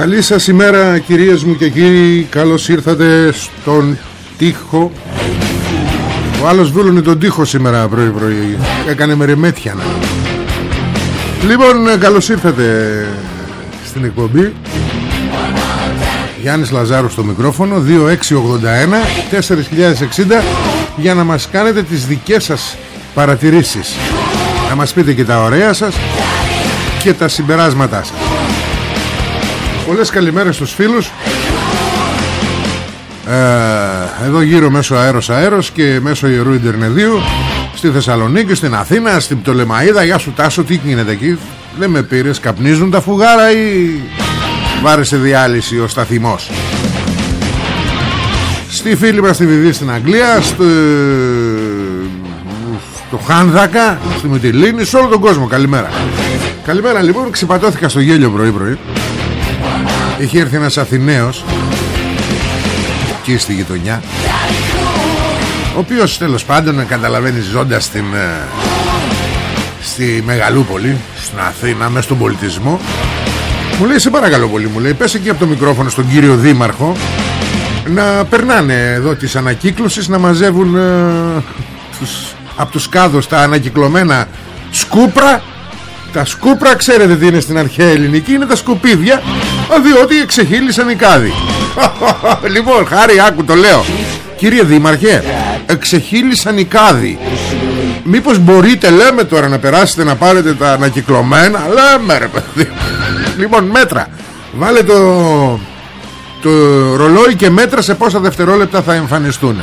Καλή σας ημέρα κυρίες μου και κύριοι. Καλώς ήρθατε στον τοίχο. Ο άλλος βούλωνε τον τοίχο σήμερα πρωί πρωί Έκανε με ρεμέτια Λοιπόν καλώς ήρθατε στην εκπομπή. Γιάννης Λαζάρου στο μικρόφωνο 2681 4060 Για να μας κάνετε τις δικές σας παρατηρήσεις. Να μας πείτε και τα ωραία σας Και τα συμπεράσματά σας Πολλές καλημέρες στους φίλους. Ε, Εδώ γύρω μέσω αέρος αέρος Και μέσω Ιερού Ιντερνεδίου Στη Θεσσαλονίκη, στην Αθήνα Στην Πτολεμαίδα Γεια σου Τάσο τι γίνεται εκεί; Δεν με πήρες καπνίζουν τα φουγάρα Ή βάρεσε διάλυση ο σταθημός Στη φίλη μας στη Βιβή στην Αγγλία Στο, στο Χάνδακα Στη Μυτιλίνη Σε όλο τον κόσμο. Καλημέρα. Καλημέρα λοιπόν ξεπατώθηκα στο γέλιο πρωί πρωί Είχε έρθει ένας Αθηναίος Εκεί στη γειτονιά Ο οποίος τέλος πάντων καταλαβαίνεις ζώντας στην, ε, Στη Μεγαλούπολη Στην Αθήνα Μέσα στον πολιτισμό Μου λέει σε παρακαλώ πολύ Μου λέει πες εκεί από το μικρόφωνο στον κύριο Δήμαρχο Να περνάνε εδώ της ανακύκλωσης Να μαζεύουν ε, τους, Από τους κάδους τα ανακυκλωμένα Σκούπρα τα σκούπρα ξέρετε τι είναι στην αρχαία ελληνική Είναι τα σκουπίδια Διότι εξεχείλησαν οι κάδοι. Λοιπόν χάρη άκου το λέω. Κύριε Δήμαρχε Εξεχείλησαν οι κάδοι. Μήπως μπορείτε λέμε τώρα να περάσετε να πάρετε τα ανακυκλωμένα; Λέμε ρε παιδί. Λοιπόν μέτρα. Βάλε το Το ρολόι και μέτρα σε πόσα δευτερόλεπτα θα εμφανιστούν.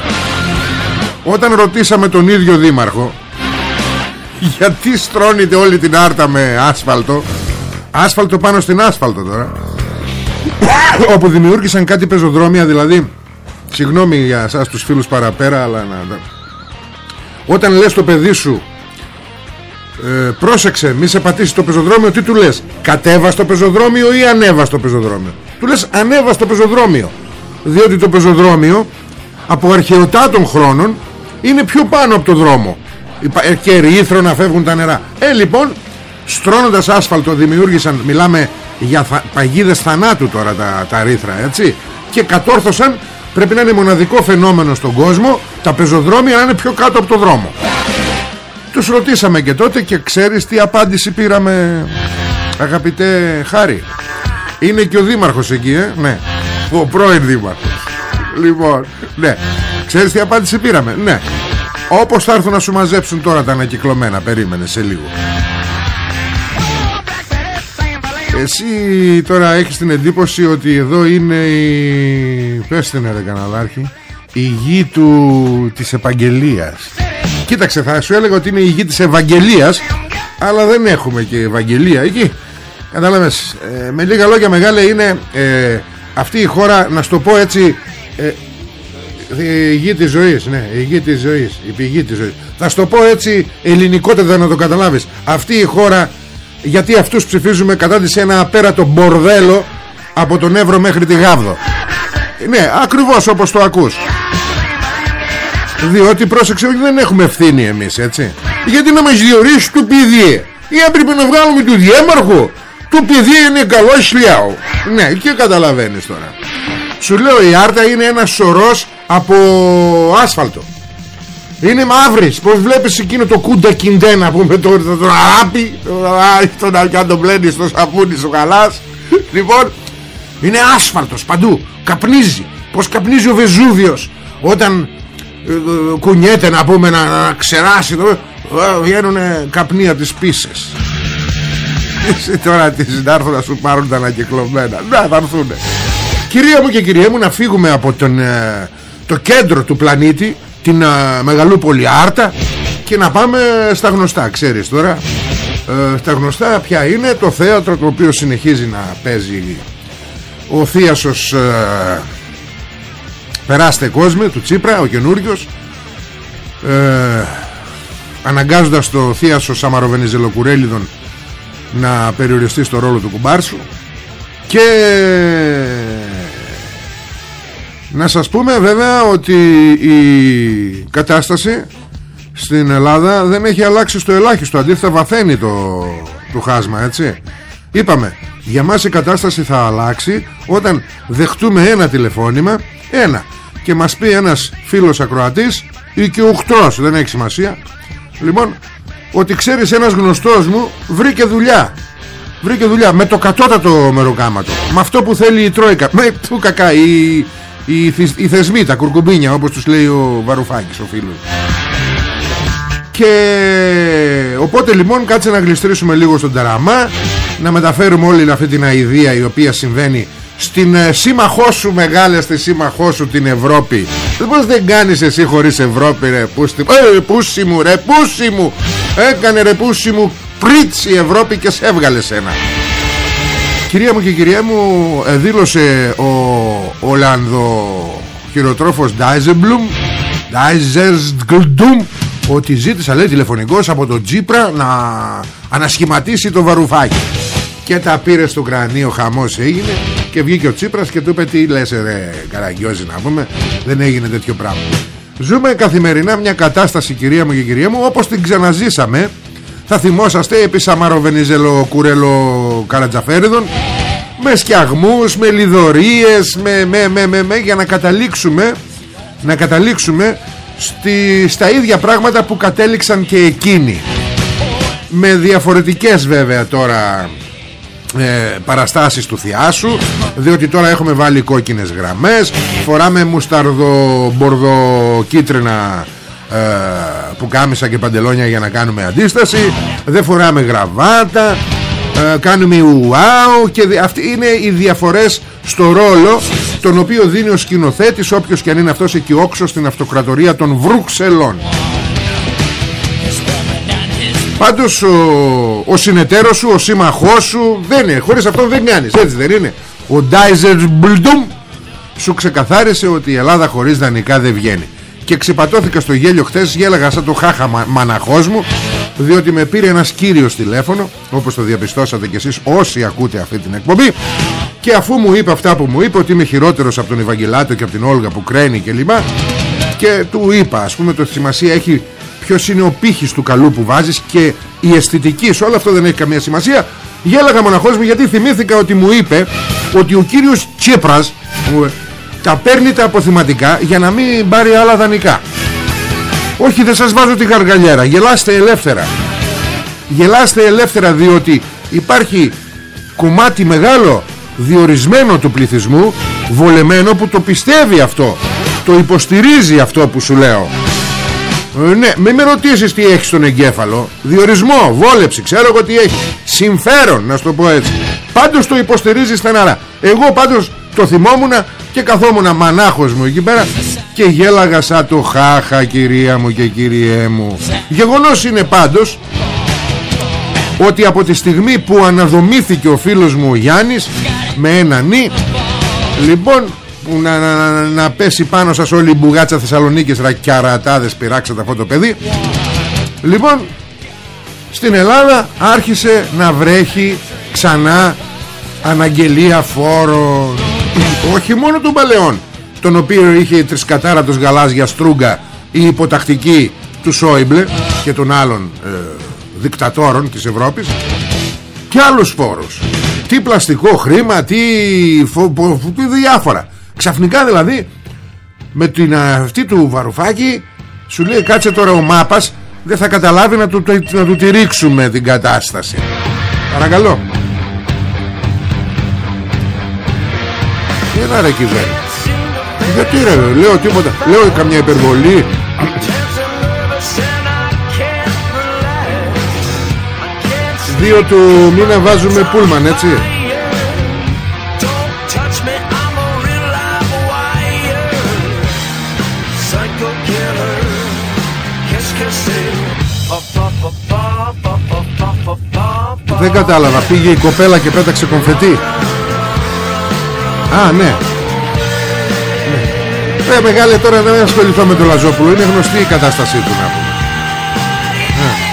Όταν ρωτήσαμε τον ίδιο Δήμαρχο γιατί στρώνετε όλη την άρτα με άσφαλτο; Άσφαλτο πάνω στην άσφαλτο τώρα. Όπου δημιούργησαν κάτι πεζοδρόμια Δηλαδή Συγγνώμη για σας τους φίλους παραπέρα Αλλά να... Όταν λες το παιδί σου ε, Πρόσεξε μη σε πατήσει το πεζοδρόμιο Τι του λες Κατέβα στο πεζοδρόμιο ή ανέβα στο πεζοδρόμιο; Του λες ανέβα στο πεζοδρόμιο Διότι το πεζοδρόμιο Από αρχαιοτά των χρόνων Είναι πιο πάνω από το δρόμο. ε, και ρήθρο να φεύγουν τα νερά. Ε λοιπόν στρώνοντας άσφαλτο δημιούργησαν μιλάμε για θα, παγίδες θανάτου τώρα τα, τα ρήθρα έτσι. Και κατόρθωσαν πρέπει να είναι μοναδικό φαινόμενο στον κόσμο τα πεζοδρόμια να είναι πιο κάτω από το δρόμο. Τους ρωτήσαμε και τότε και ξέρεις τι απάντηση πήραμε αγαπητέ Χάρη. Είναι και ο δήμαρχος εκεί ε; ναι. Ο πρώην δήμαρχος. Λοιπόν ναι. Ξέρεις τι απάντηση πήραμε ναι όπως θα έρθουν να σου μαζέψουν τώρα τα ανακυκλωμένα Περίμενε σε λίγο. Εσύ τώρα έχεις την εντύπωση ότι εδώ είναι η... Πες την ρε καναλάρχη Η γη του... της επαγγελίας Κοίταξε θα σου έλεγα ότι είναι η γη της Ευαγγελίας Αλλά δεν έχουμε και Ευαγγελία εκεί. Κατάλαβες ε, Με λίγα λόγια μεγάλα είναι ε, Αυτή η χώρα να σου το πω έτσι ε, η γη της ζωής ναι, η γη της ζωής η πηγή της ζωής. Θα σου το πω έτσι ελληνικότερα να το καταλάβεις. Αυτή η χώρα γιατί αυτούς ψηφίζουμε κατά της ένα απέρατο μπορδέλο από τον Εύρο μέχρι τη Γάβδο. Ναι ακριβώς όπως το ακούς. Διότι πρόσεξε δεν έχουμε ευθύνη εμείς έτσι. Γιατί να μας διορίσει το παιδί ή έπρεπε να βγάλουμε του διέμαρχου το παιδί είναι καλό σλιάου ναι και καταλαβαίνεις τώρα. Σου λέω η Άρτα είναι ένας σωρός από άσφαλτο. Είναι μαύρης Πως βλέπεις εκείνο το κούντα κιντέ Να πούμε το, το, το αράπι Τον να το μπλένεις στο σαπούνι σου χαλάς. Λοιπόν Είναι άσφαλτος παντού Καπνίζει Πως καπνίζει ο Βεζούβιος Όταν ε, ε, κουνιέται να πούμε να, να ξεράσει το, ε, Βγαίνουν καπνί από τις πίσες Εσύ τώρα τι συντάρθω να σου πάρουν τα ανακυκλωμένα. Να θα έρθουνε. Κυρία μου και κυρία μου να φύγουμε από τον, ε, το κέντρο του πλανήτη την α, Μεγαλούπολη Άρτα και να πάμε στα γνωστά ξέρεις τώρα. Ε, στα γνωστά ποια είναι το θέατρο το οποίο συνεχίζει να παίζει ο Θίασος ε, Περάστε κόσμε του Τσίπρα ο καινούριος. Ε, αναγκάζοντας το Θίασο Σαμαροβενιζελοκουρέλιδον να περιοριστεί στο ρόλο του κουμπάρσου. Και να σας πούμε βέβαια ότι η κατάσταση στην Ελλάδα δεν έχει αλλάξει στο ελάχιστο. Αντίθετα βαθαίνει το, το χάσμα έτσι. Είπαμε για μας η κατάσταση θα αλλάξει όταν δεχτούμε ένα τηλεφώνημα Ένα. Και μας πει ένας φίλος ακροατής ή και οχτρός δεν έχει σημασία Λοιπόν ότι ξέρεις ένας γνωστός μου βρήκε δουλειά. Βρήκε δουλειά με το κατώτατο μεροκάματο. Με αυτό που θέλει η Τρόικα. Με του κακά η, οι, οι θεσμοί, τα κουρκουμπίνια όπως τους λέει ο Βαρουφάκης ο φίλος. Και οπότε λοιπόν κάτσε να γλιστρήσουμε λίγο στον ταραμά να μεταφέρουμε όλη αυτή την αηδία η οποία συμβαίνει στην ε, σύμμαχό σου μεγάλε στη σύμμαχό σου την Ευρώπη. Πώς δεν κάνεις εσύ χωρίς Ευρώπη ρε πούσι, ε, πούσι μου ρε πούσι μου. Έκανε ρε πούσι μου πρίτσι η Ευρώπη και σε έβγαλε σένα Κυρία μου και κυρία μου ε, δήλωσε ο Ολλανδο χειροτρόφος Ντάιζεμπλουμ Ντάιζερσγκλντουμ ότι ζήτησα λέει τηλεφωνικός από τον Τζίπρα να ανασχηματίσει το βαρουφάκι. Και τα πήρε στο κρανίο χαμός έγινε και βγήκε ο Τσίπρας και του είπε τι λες ρε καραγκιόζη να πούμε δεν έγινε τέτοιο πράγμα Ζούμε καθημερινά μια κατάσταση κυρία μου και κυρία μου όπως την ξαναζήσαμε θα θυμόσαστε επί Σαμαροβενιζελο Κουρέλο Καρατζαφέριδων με σκιαγμούς, με λιδωρίες με, με, με, με, με, για να καταλήξουμε να καταλήξουμε στη, στα ίδια πράγματα που κατέληξαν και εκείνοι. Με διαφορετικές βέβαια τώρα ε, παραστάσεις του Θιάσου διότι τώρα έχουμε βάλει κόκκινες γραμμές φοράμε μουσταρδο μπορδο κίτρινα ε, που κάμισα και παντελόνια για να κάνουμε αντίσταση. Δεν φοράμε γραβάτα. Ε, κάνουμε ουάου και αυτοί είναι οι διαφορές στο ρόλο τον οποίο δίνει ο σκηνοθέτης όποιος και αν είναι αυτός εκεί όξω στην αυτοκρατορία των Βρουξελών. Πάντως ο, ο συνεταίρος σου, ο σύμμαχός σου δεν είναι, χωρίς αυτό δεν κάνεις, έτσι δεν είναι. Ο Ντάιζερ Μπλντουμ σου ξεκαθάρισε ότι η Ελλάδα χωρίς δανεικά δεν βγαίνει και ξεπατώθηκα στο γέλιο χθες γέλαγα σαν το χάχα μα, μαναχός μου διότι με πήρε ένας κύριος τηλέφωνο όπως το διαπιστώσατε κι εσείς όσοι ακούτε αυτή την εκπομπή και αφού μου είπε αυτά που μου είπε ότι είμαι χειρότερος από τον Ευαγγελάτο και από την Όλγα που κραίνει και λοιπά και του είπα ας πούμε το σημασία έχει ποιος είναι ο πύχης του καλού που βάζεις και η αισθητική σε όλο αυτό δεν έχει καμία σημασία. Γέλαγα μοναχός μου γιατί θυμήθηκα ότι μου είπε ότι ο κύριος Τσίπρας τα παίρνει τα αποθυματικά για να μην πάρει άλλα δανεικά. Όχι δεν σας βάζω τη γαργαλιέρα. Γελάστε ελεύθερα. Γελάστε ελεύθερα διότι υπάρχει κομμάτι μεγάλο διορισμένο του πληθυσμού βολεμένο που το πιστεύει αυτό. Το υποστηρίζει αυτό που σου λέω. Ε, ναι, μην με ρωτήσεις τι έχεις στον εγκέφαλο. Διορισμό, βόλεψη, ξέρω εγώ τι έχεις. Συμφέρον, να σου το πω έτσι. Πάντως το υποστηρίζεις στεναρά. Εγώ πάντως το θυμόμουν και καθόμουν μανάχος μου εκεί πέρα και γέλαγα σαν το χάχα κυρία μου και κυριέ μου Γεγονός είναι πάντως ότι από τη στιγμή που αναδομήθηκε ο φίλος μου ο Γιάννης με ένα νι λοιπόν που να, να, να, πέσει πάνω σας όλη η μπουγάτσα Θεσσαλονίκης ρακιαρατάδες πειράξατε αυτό το παιδί λοιπόν στην Ελλάδα άρχισε να βρέχει ξανά αναγγελία φόρων όχι μόνο των παλαιών τον οποίο είχε η τρισκατάρατος γαλάζια στρούγκα η υποτακτική του Σόιμπλε και των άλλων ε, δικτατόρων της Ευρώπης και άλλους φόρους. Τι πλαστικό χρήμα τι, φο, τι διάφορα. Ξαφνικά δηλαδή με την αυτή του Βαρουφάκη σου λέει κάτσε τώρα ο Μάπας δεν θα καταλάβει να του, να του τη ρίξουμε την κατάσταση παρακαλώ Έλα ρε κυβέρνηση Γιατί ρε λέω τίποτα. Λέω καμιά υπερβολή. Δύο του μήνα βάζουμε πούλμαν έτσι. Δεν κατάλαβα Πήγε η κοπέλα και πέταξε κομφετή Α ναι. Ε μεγάλε τώρα δεν ασχοληθώ με τον Λαζόπουλο. Είναι γνωστή η κατάστασή του να πούμε. Ε.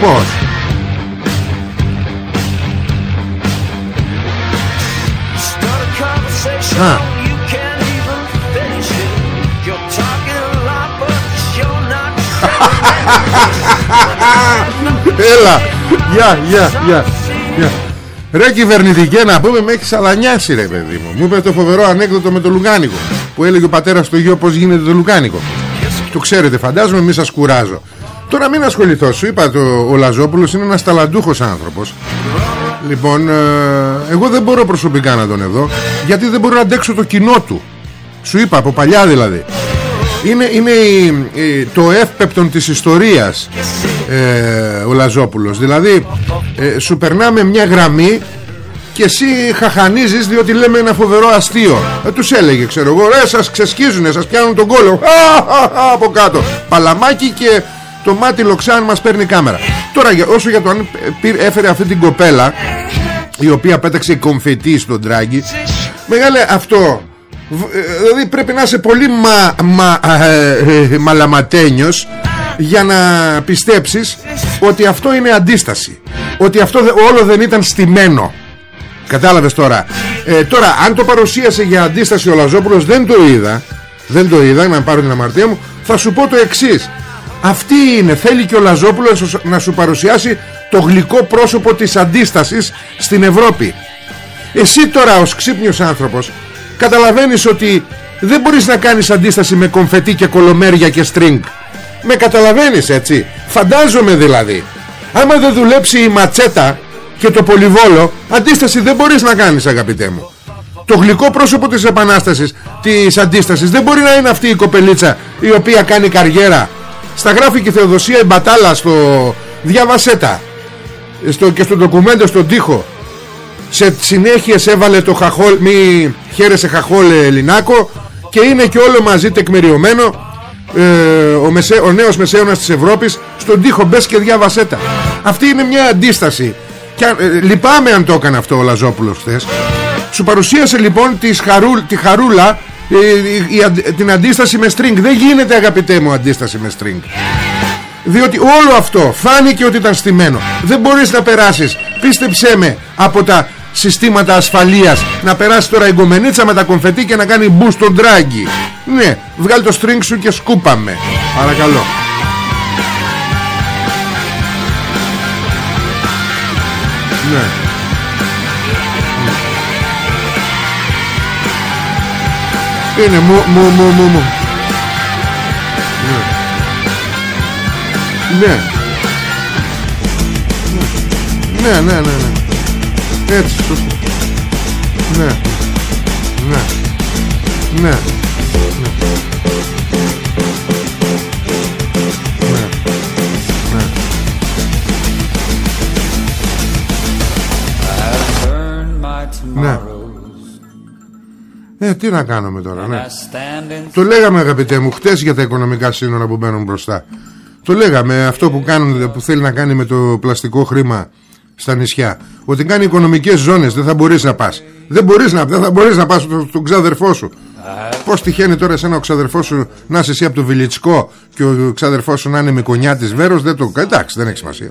Πώς; Α Έλα. Γεια γεια γεια. Ρε κυβερνητικέ να πούμε με έχεις σαλανιάσει ρε παιδί μου. Μου είπε το φοβερό ανέκδοτο με το Λουκάνικο Που έλεγε ο πατέρας στο γιο πως γίνεται το Λουκάνικο Το ξέρετε φαντάζομαι μη σας κουράζω. Τώρα μην ασχοληθώ σου είπα το, ο Λαζόπουλος είναι ένας ταλαντούχος άνθρωπος. Λοιπόν ε, εγώ δεν μπορώ προσωπικά να τον εδώ Γιατί δεν μπορώ να αντέξω το κοινό του. Σου είπα από παλιά δηλαδή είναι, είναι το εύπεπτον της ιστορίας ε, ο Λαζόπουλος. Δηλαδή ε, σου περνάμε μια γραμμή και εσύ χαχανίζεις διότι λέμε ένα φοβερό αστείο. Ε, τους έλεγε ξέρω εγώ ρε σας ξεσκίζουνε σας πιάνουν τον κόλλο από κάτω. Παλαμάκι και το μάτι λοξάν μας παίρνει κάμερα. Τώρα όσο για το αν έφερε αυτή την κοπέλα η οποία πέταξε κομφετή στον τράγκη μεγάλε αυτό Δηλαδή πρέπει να είσαι πολύ μα, μα, ε, μαλαματένιος για να πιστέψεις ότι αυτό είναι αντίσταση. Ότι αυτό όλο δεν ήταν στημένο. Κατάλαβες τώρα. Ε, τώρα αν το παρουσίασε για αντίσταση ο Λαζόπουλος δεν το είδα. Δεν το είδα να πάρω την αμαρτία μου. Θα σου πω το εξής. Αυτή είναι. Θέλει και ο Λαζόπουλος να σου παρουσιάσει το γλυκό πρόσωπο της αντίστασης στην Ευρώπη. Εσύ τώρα ως ξύπνιος άνθρωπος καταλαβαίνεις ότι δεν μπορείς να κάνεις αντίσταση με κομφετή και κολομέρια και στριγκ με καταλαβαίνεις έτσι. Φαντάζομαι δηλαδή. Άμα δεν δουλέψει η ματσέτα και το πολυβόλο αντίσταση δεν μπορείς να κάνεις αγαπητέ μου. Το γλυκό πρόσωπο της επανάστασης της αντίστασης δεν μπορεί να είναι αυτή η κοπελίτσα η οποία κάνει καριέρα. Στα γράφει και η Θεοδοσία η Μπατάλα στο διαβασέτα στο, και στο ντοκουμέντο στον τοίχο σε συνέχειες έβαλε το χαχόλ μη χαίρεσε χαχόλ Ελληνάκο και είναι και όλο μαζί τεκμεριωμένο ε, ο, μεσέ, ο νέος μεσαίωνας της Ευρώπης στον τοίχο μπες και διάβασέ τα. Αυτή είναι μια αντίσταση. Και, ε, λυπάμαι αν το έκανε αυτό ο Λαζόπουλος χθες. Σου παρουσίασε λοιπόν τη, χαρούλ, τη χαρούλα ε, την αντίσταση με string. Δεν γίνεται αγαπητέ μου αντίσταση με string. Διότι όλο αυτό φάνηκε ότι ήταν στημένο. Δεν μπορείς να περάσεις. Πίστεψέ με από τα συστήματα ασφαλείας. Να περάσει τώρα η γκομενίτσα με τα κομφετή και να κάνει μπου στον τράγκι ναι βγάλει το string σου και σκούπαμε. Παρακαλώ. Ναι. Είναι μου μου μου μου μου. Ναι. Ναι ναι ναι ναι έτσι σωστά Ναι Ναι Ναι Ναι Ναι. Ε, τι να κάνουμε τώρα, ναι. Το λέγαμε αγαπητέ μου χτες για τα οικονομικά σύνορα που μπαίνουν μπροστά. Το λέγαμε αυτό που, κάνουν, που θέλει να κάνει με το πλαστικό χρήμα στα νησιά. Ότι κάνει οικονομικές ζώνες δεν θα μπορείς να πας. Δεν, μπορείς να, δεν θα μπορείς να πας στον ξάδερφό σου. Πώς τυχαίνει τώρα εσένα ο ξαδερφός σου να είσαι εσύ από το Βιλιτσικό και ο ξαδερφός σου να είναι Μικονιάτης Βέρος δεν το... Εντάξει δεν έχει σημασία.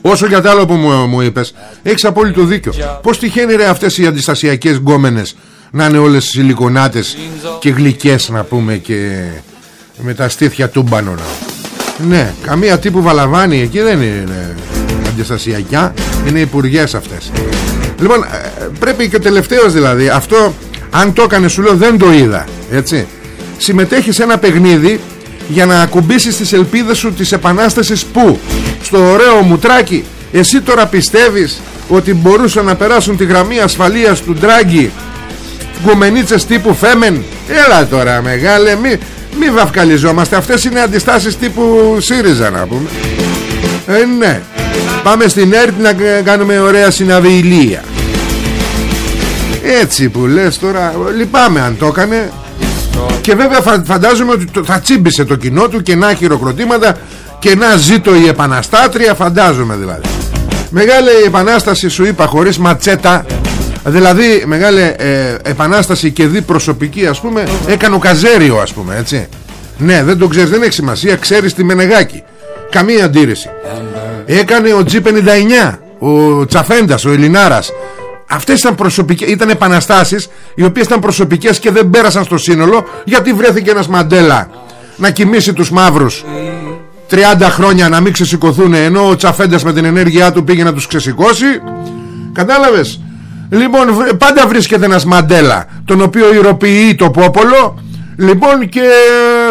Όσο για τα άλλο που μου, μου είπες Έχεις απόλυτο δίκιο. Πώς τυχαίνει ρε αυτές οι αντιστασιακές γκόμενες Να είναι όλες σιλικονάτες Και γλυκές να πούμε Και με τα στήθια τούμπανο Ναι καμία τύπου βαλαβάνη Εκεί δεν είναι αντιστασιακιά Είναι υπουργές αυτές. Λοιπόν ε, πρέπει και ο τελευταίος δηλαδή Αυτό αν το έκανε σου λέω δεν το είδα Έτσι. Συμμετέχεις σε ένα παιχνίδι για να ακουμπήσεις τις ελπίδες σου της επανάστασης που στο ωραίο μουτράκι εσύ τώρα πιστεύεις ότι μπορούσαν να περάσουν τη γραμμή ασφαλείας του Ντράγκη γκουμενίτσες τύπου Φέμεν; Έλα τώρα μεγάλε μη, μη βαφκαλιζόμαστε. Αυτές είναι αντιστάσεις τύπου ΣΥΡΙΖΑ να πούμε ε ναι. Πάμε στην ΕΡΤ να κάνουμε ωραία συναβηλία έτσι που λες τώρα λυπάμαι αν το έκανε. Και βέβαια φαντάζομαι ότι θα τσίμπησε το κοινό του και να χειροκροτήματα και να ζήτω η επαναστάτρια φαντάζομαι δηλαδή. Μεγάλη επανάσταση σου είπα χωρίς ματσέτα. Δηλαδή μεγάλη ε, επανάσταση και δι προσωπική ας πούμε Έκανε ο Καζέριο ας πούμε έτσι. Ναι δεν το ξέρεις δεν έχει σημασία Ξέρεις τη Μενεγάκη Καμία αντίρρηση. Έκανε ο G59 Ο Τσαφέντας ο Ελληνάρας. Αυτές ήταν προσωπικές, ήταν επαναστάσεις οι οποίες ήταν προσωπικές και δεν πέρασαν στο σύνολο γιατί βρέθηκε ένας Μαντέλα να κοιμήσει τους μαύρους 30 χρόνια να μην ξεσηκωθούν ενώ ο Τσαφέντας με την ενέργειά του πήγε να τους ξεσηκώσει. Κατάλαβες; Λοιπόν πάντα βρίσκεται ένας Μαντέλα τον οποίο ηρωποιεί το πόπολο. Λοιπόν και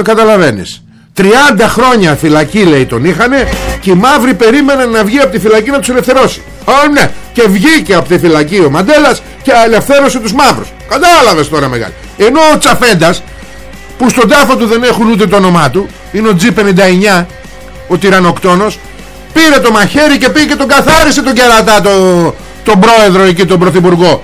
καταλαβαίνεις 30 χρόνια φυλακή λέει τον είχανε και οι μαύροι περίμεναν να βγει από τη φυλακή να τους ελευθερώσει. Ω ναι και βγήκε από τη φυλακή ο Μαντέλας και ελευθέρωσε τους μαύρους. Κατάλαβες τώρα μεγάλη. Ενώ ο Τσαφέντας που στον τάφο του δεν έχουν ούτε το όνομά του είναι ο G59 ο τυρανοκτόνος πήρε το μαχαίρι και πήγε και τον καθάρισε τον κερατά το, τον πρόεδρο εκεί τον πρωθυπουργό.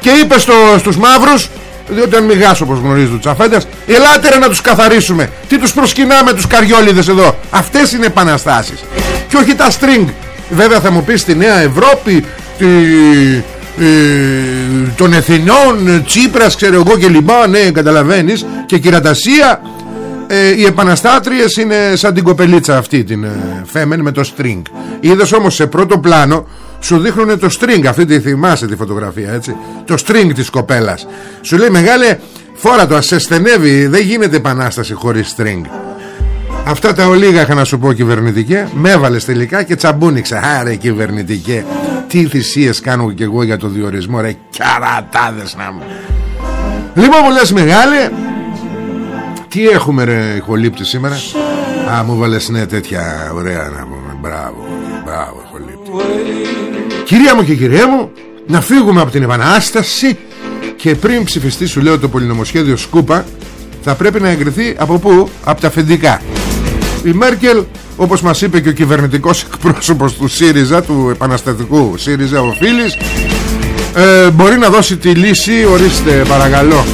Και είπε στο, στους μαύρους διότι αν μηγάς όπως γνωρίζει ο Τσαφέντας ελάτε ρε να τους καθαρίσουμε. Τι τους προσκυνάμε τους καριόλιδες εδώ. Αυτές είναι επαναστάσεις. Και όχι τα string. Βέβαια θα μου πεις στη Νέα Ευρώπη τη, ε, των Εθνών Τσίπρας ξέρω εγώ και λοιπά. Ναι καταλαβαίνεις. Και κυρατασία ε, οι επαναστάτριες είναι σαν την κοπελίτσα αυτή την ε, Φέμεν με το string. Είδες όμως σε πρώτο πλάνο σου δείχνουν το string αυτή τη θυμάσαι τη φωτογραφία έτσι. Το string της κοπέλας. Σου λέει μεγάλε φόρα το ασθενεύει δεν γίνεται επανάσταση χωρίς string Αυτά τα ολίγα είχα να σου πω κυβερνητικέ. Με έβαλες τελικά και τσαμπούνιξα Άρε κυβερνητικέ Τι θυσίες κάνω και εγώ για το διορισμό Ρε καρατάδες να μου. Λοιπόν μου λες μεγάλη Τι έχουμε ρε ηχολήπτη σήμερα; Α μου βάλες ναι τέτοια ωραία να πούμε. Μπράβο Μπράβο ηχολήπτη Κυρία μου και κυρία μου Να φύγουμε από την Επανάσταση Και πριν ψηφιστεί σου λέω το πολυνομοσχέδιο Σκούπα θα πρέπει να εγκριθεί από πού; Από τα αφεντικά. Η Μέρκελ όπως μας είπε και ο κυβερνητικός εκπρόσωπος του ΣΥΡΙΖΑ του επαναστατικού ΣΥΡΙΖΑ ο Φίλης ε, μπορεί να δώσει τη λύση ορίστε παρακαλώ.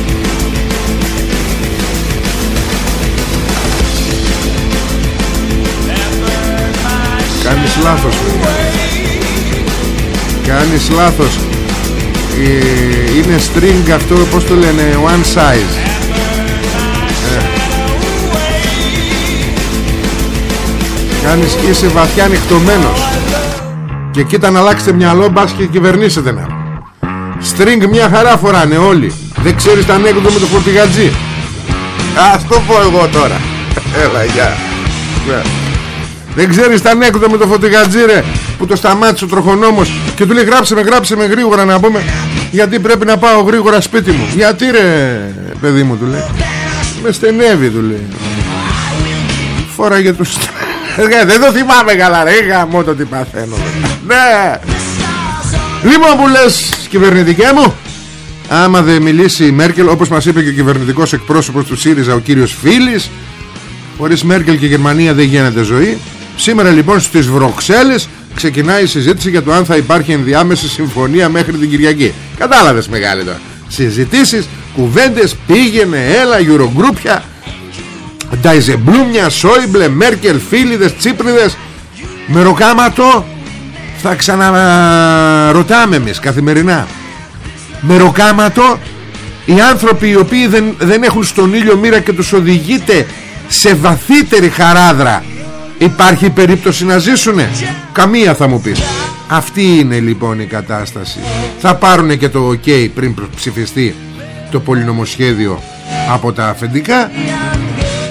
Κάνεις λάθος Κάνεις λάθος. Ε, Είναι string αυτό πως το λένε One size. Κάνεις και είσαι βαθιά ανοιχτωμένος. Και κοίτα να αλλάξετε μυαλό Μπας και κυβερνήσετε να. Στρινγκ μια χαρά φοράνε όλοι. Δεν ξέρεις τα ανέκδοτο με το φορτηγατζή. Ας το πω εγώ τώρα. Έλα γεια. Ναι. Δεν ξέρεις τα ανέκδοτο με το φορτηγατζή ρε Που το σταμάτησε ο τροχονόμος Και του λέει γράψε με γράψε με γρήγορα να πούμε Γιατί πρέπει να πάω γρήγορα σπίτι μου Γιατί ρε παιδί μου του λέει. Με στενεύει του λέει. Φόραγε τους ε, δεν το θυμάμαι καλά ρε Γαμώ το τι παθαίνω Ναι Λοιπόν που λες κυβερνητικέ μου Άμα δεν μιλήσει η Μέρκελ Όπως μας είπε και ο κυβερνητικός εκπρόσωπος του ΣΥΡΙΖΑ Ο κύριος Φίλης Χωρίς Μέρκελ και Γερμανία δεν γίνεται ζωή Σήμερα λοιπόν στις Βροξέλλες Ξεκινάει η συζήτηση για το αν θα υπάρχει ενδιάμεση συμφωνία μέχρι την Κυριακή. Κατάλαβες μεγάλη τώρα. Συζητήσεις, κουβέντες, πήγαινε, έλα, γιουρογκρούπια Νταϊζεμπλούμια, Σόιμπλε, Μέρκελ, Φίλιδες, Τσίπριδες. Μεροκάματο Θα ξαναρωτάμε εμείς καθημερινά. Μεροκάματο οι άνθρωποι οι οποίοι δεν, δεν έχουν στον ήλιο μοίρα και τους οδηγείται σε βαθύτερη χαράδρα υπάρχει περίπτωση να ζήσουνε; Καμία θα μου πεις. Αυτή είναι λοιπόν η κατάσταση. Θα πάρουν και το ok πριν ψηφιστεί το πολυνομοσχέδιο από τα αφεντικά.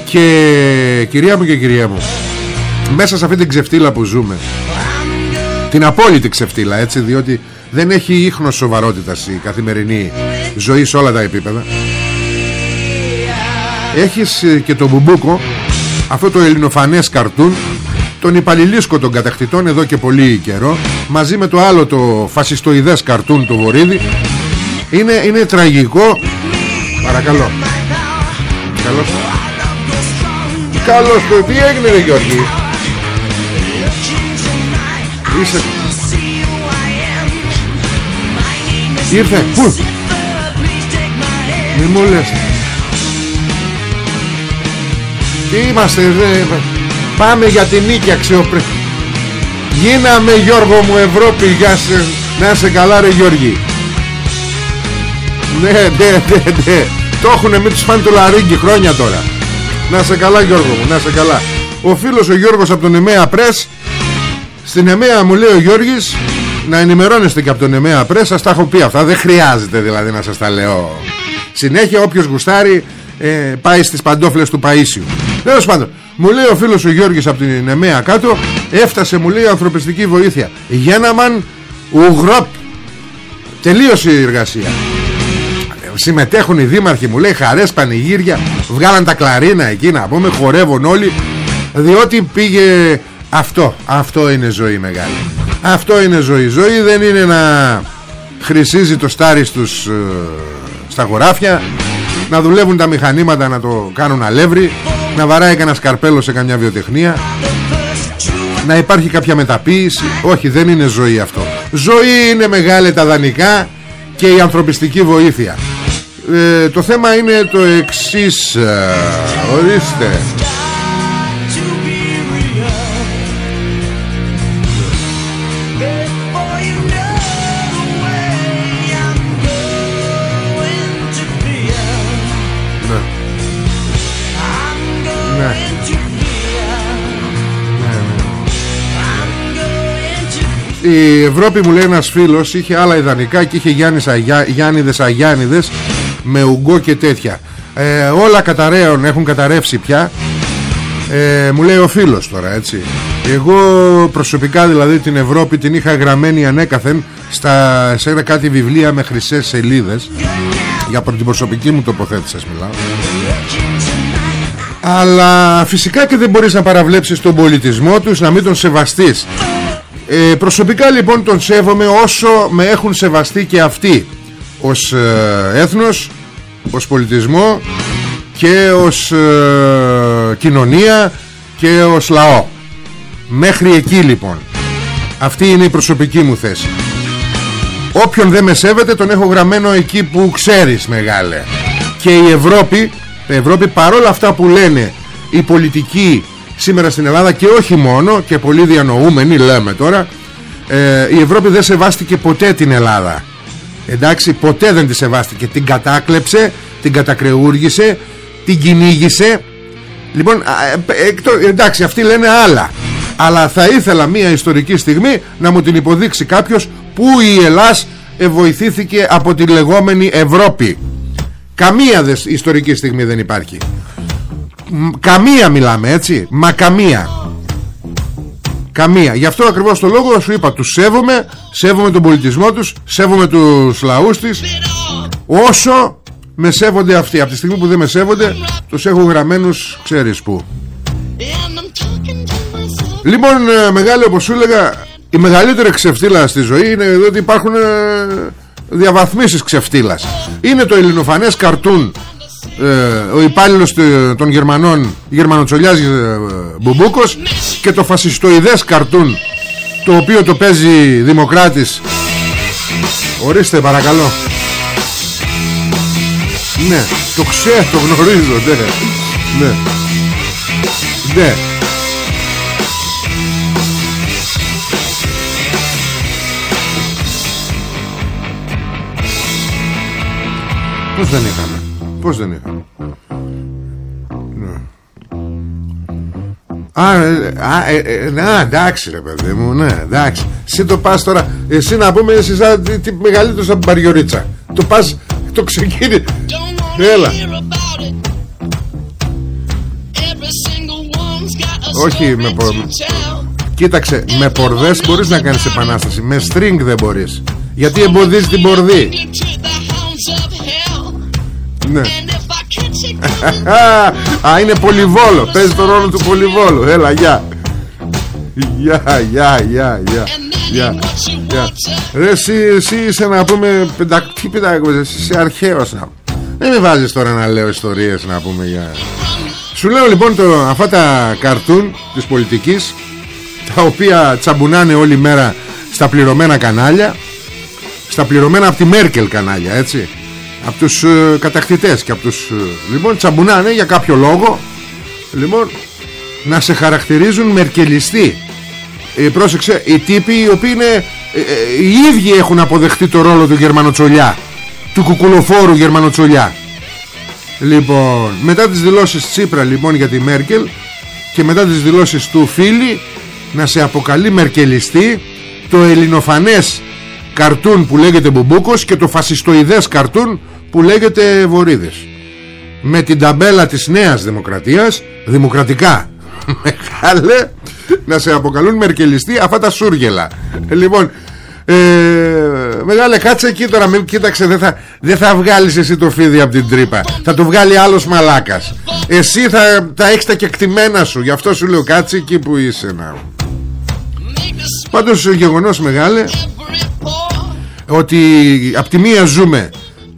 Και κυρία μου και κυρία μου μέσα σε αυτή την ξεφτύλα που ζούμε την απόλυτη ξεφτύλα έτσι διότι δεν έχει ίχνος σοβαρότητας η καθημερινή ζωή σε όλα τα επίπεδα. Έχεις ε, και το μπουμπούκο αυτό το ελληνοφανές καρτούν τον υπαλληλίσκο των κατακτητών εδώ και πολύ καιρό μαζί με το άλλο το φασιστοειδές καρτούν του Βορύδη είναι, είναι τραγικό. Παρακαλώ. Καλώς. Καλώς το τι έγινε ρε Γιώργη; Είσαι Ήρθε. Πού; Μη μου λες Τι είμαστε δε, Πάμε για την νίκη αξιοπρέ Γίναμε Γιώργο μου Ευρώπη για σε, Να σε καλά ρε Γιώργη. Ναι ναι ναι ναι. Το έχουνε μην τους φάνε το λαρίγκι χρόνια τώρα. Να σε καλά Γιώργο μου Να σε καλά. Ο φίλος ο Γιώργος από τον Εμέα Πρές Στην Εμέα μου λέει ο Γιώργης να ενημερώνεστε και από τον Εμέα Πρές σας τα έχω πει αυτά δεν χρειάζεται δηλαδή να σας τα λέω. Συνέχεια όποιος γουστάρει ε, πάει στις παντόφλες του Παΐσιου τέλος πάντων μου λέει ο φίλος ο Γιώργης από την Εμέα κάτω έφτασε μου λέει ανθρωπιστική βοήθεια. Γέναμαν Ουγρόπ. Τελείωσε η εργασία. Συμμετέχουν οι δήμαρχοι μου λέει χαρές πανηγύρια βγάλαν τα κλαρίνα εκεί να πούμε χορεύουν όλοι διότι πήγε αυτό. Αυτό είναι ζωή μεγάλη. Αυτό είναι ζωή. Ζωή δεν είναι να χρυσίζει το στάρι στους ε, Στα χωράφια Να δουλεύουν τα μηχανήματα να το κάνουν αλεύρι Να βαράει κανένα σκαρπέλο σε καμιά βιοτεχνία Να υπάρχει κάποια μεταποίηση. Όχι δεν είναι ζωή αυτό. Ζωή είναι μεγάλη τα δανεικά Και η ανθρωπιστική βοήθεια. Ε, Το θέμα είναι το εξής ε, Ορίστε η Ευρώπη μου λέει ένας φίλος είχε άλλα ιδανικά και είχε Γιάννης Αγιά, Γιάννηδες Αγιάννηδες με ουγγό και τέτοια. Ε, όλα καταραίων έχουν καταρρεύσει πια. Ε, μου λέει ο φίλος τώρα έτσι. Εγώ προσωπικά δηλαδή την Ευρώπη την είχα γραμμένη ανέκαθεν στα, σε ένα κάτι βιβλία με χρυσές σελίδες. Για την προσωπική μου τοποθέτηση σας μιλάω. Αλλά φυσικά και δεν μπορείς να παραβλέψεις τον πολιτισμό τους να μην τον σεβαστείς ε, προσωπικά λοιπόν τον σέβομαι όσο με έχουν σεβαστεί και αυτοί ως ε, έθνος, ως πολιτισμό και ως ε, κοινωνία και ως λαό. Μέχρι εκεί λοιπόν. Αυτή είναι η προσωπική μου θέση. Όποιον δεν με σέβεται τον έχω γραμμένο εκεί που ξέρεις μεγάλε. Και η Ευρώπη, η Ευρώπη παρόλα αυτά που λένε οι πολιτικοί σήμερα στην Ελλάδα και όχι μόνο και πολύ διανοούμενοι λέμε τώρα ε, η Ευρώπη δεν σεβάστηκε ποτέ την Ελλάδα. Εντάξει ποτέ δεν τη σεβάστηκε. Την κατάκλεψε την κατακρεούργησε την κυνήγησε. Λοιπόν ε, εντάξει αυτοί λένε άλλα. Αλλά θα ήθελα μια ιστορική στιγμή να μου την υποδείξει κάποιος που η Ελλάς βοηθήθηκε από τη λεγόμενη Ευρώπη. Καμία ιστορική στιγμή δεν υπάρχει Καμία μιλάμε έτσι. Μα καμία. Καμία. Γι' αυτό ακριβώς το λόγο σου είπα Τους σέβομαι Σέβομαι τον πολιτισμό τους Σέβομαι τους λαούς της. Όσο με σέβονται αυτοί. Από τη στιγμή που δεν με σέβονται Τους έχω γραμμένους ξέρεις που Λοιπόν ε, μεγάλη όπως σου έλεγα Η μεγαλύτερη ξεφτύλα στη ζωή Είναι ότι υπάρχουν ε, Διαβαθμίσεις ξεφτύλας. Είναι το ελληνοφανές καρτούν ε, ο υπάλληλος των Γερμανών Γερμανοτσολιάς ε, Μπουμπούκος και το φασιστοειδές καρτούν το οποίο το παίζει Δημοκράτης. Ορίστε παρακαλώ. Ναι το ξέρω το γνωρίζω ναι. Ναι. Ναι. Πώς δεν είχαμε; Πώς δεν είχαμε Α, ε, α, ε, ε, να, εντάξει ρε παιδί μου, ναι, εντάξει. Εσύ το πας τώρα, εσύ να πούμε, εσύ σαν τι, τι μεγαλύτερος από την Παριωρίτσα. Το πας, το ξεκίνη. Έλα. Όχι, με πο... Κοίταξε, με πορδές μπορείς να κάνεις επανάσταση, με string δεν μπορείς. Γιατί εμποδίζει την πορδή. Ναι. Α, είναι πολυβόλο. Παίζει τον ρόλο του πολυβόλου. Έλα, γεια. Γεια, γεια, γεια, γεια. Γεια, γεια. Ρε, εσύ, εσύ είσαι να πούμε. Τι πεντακόσια, εσύ είσαι αρχαίος να Δεν με βάζεις τώρα να λέω ιστορίες να πούμε για. Σου λέω λοιπόν το, αυτά τα καρτούν της πολιτικής τα οποία τσαμπουνάνε όλη μέρα στα πληρωμένα κανάλια στα πληρωμένα από τη Μέρκελ κανάλια έτσι από τους ε, κατακτητές και από τους ε, λοιπόν τσαμπουνάνε για κάποιο λόγο. Λοιπόν να σε χαρακτηρίζουν μερκελιστή. Ε, πρόσεξε οι τύποι οι οποίοι είναι ε, ε, οι ίδιοι έχουν αποδεχτεί το ρόλο του Γερμανοτσολιά του κουκουλοφόρου Γερμανοτσολιά. Λοιπόν μετά τις δηλώσεις Τσίπρα λοιπόν για τη Μέρκελ και μετά τις δηλώσεις του Φίλη να σε αποκαλεί μερκελιστή το ελληνοφανές καρτούν που λέγεται Μπουμπούκος και το φασιστοειδές καρτούν που λέγεται Βορύδης με την ταμπέλα της Νέας Δημοκρατίας δημοκρατικά. Μεγάλε να σε αποκαλούν μερκελιστή αυτά τα σούργελα. Λοιπόν ε, μεγάλε κάτσε εκεί τώρα μην κοίταξε δεν θα, δεν θα βγάλεις εσύ το φίδι από την τρύπα. Θα το βγάλει άλλος μαλάκας. Εσύ θα τα έχεις τα κεκτημένα σου γι' αυτό σου λέω κάτσε εκεί που είσαι να. Πάντως γεγονός μεγάλε ότι από τη μία ζούμε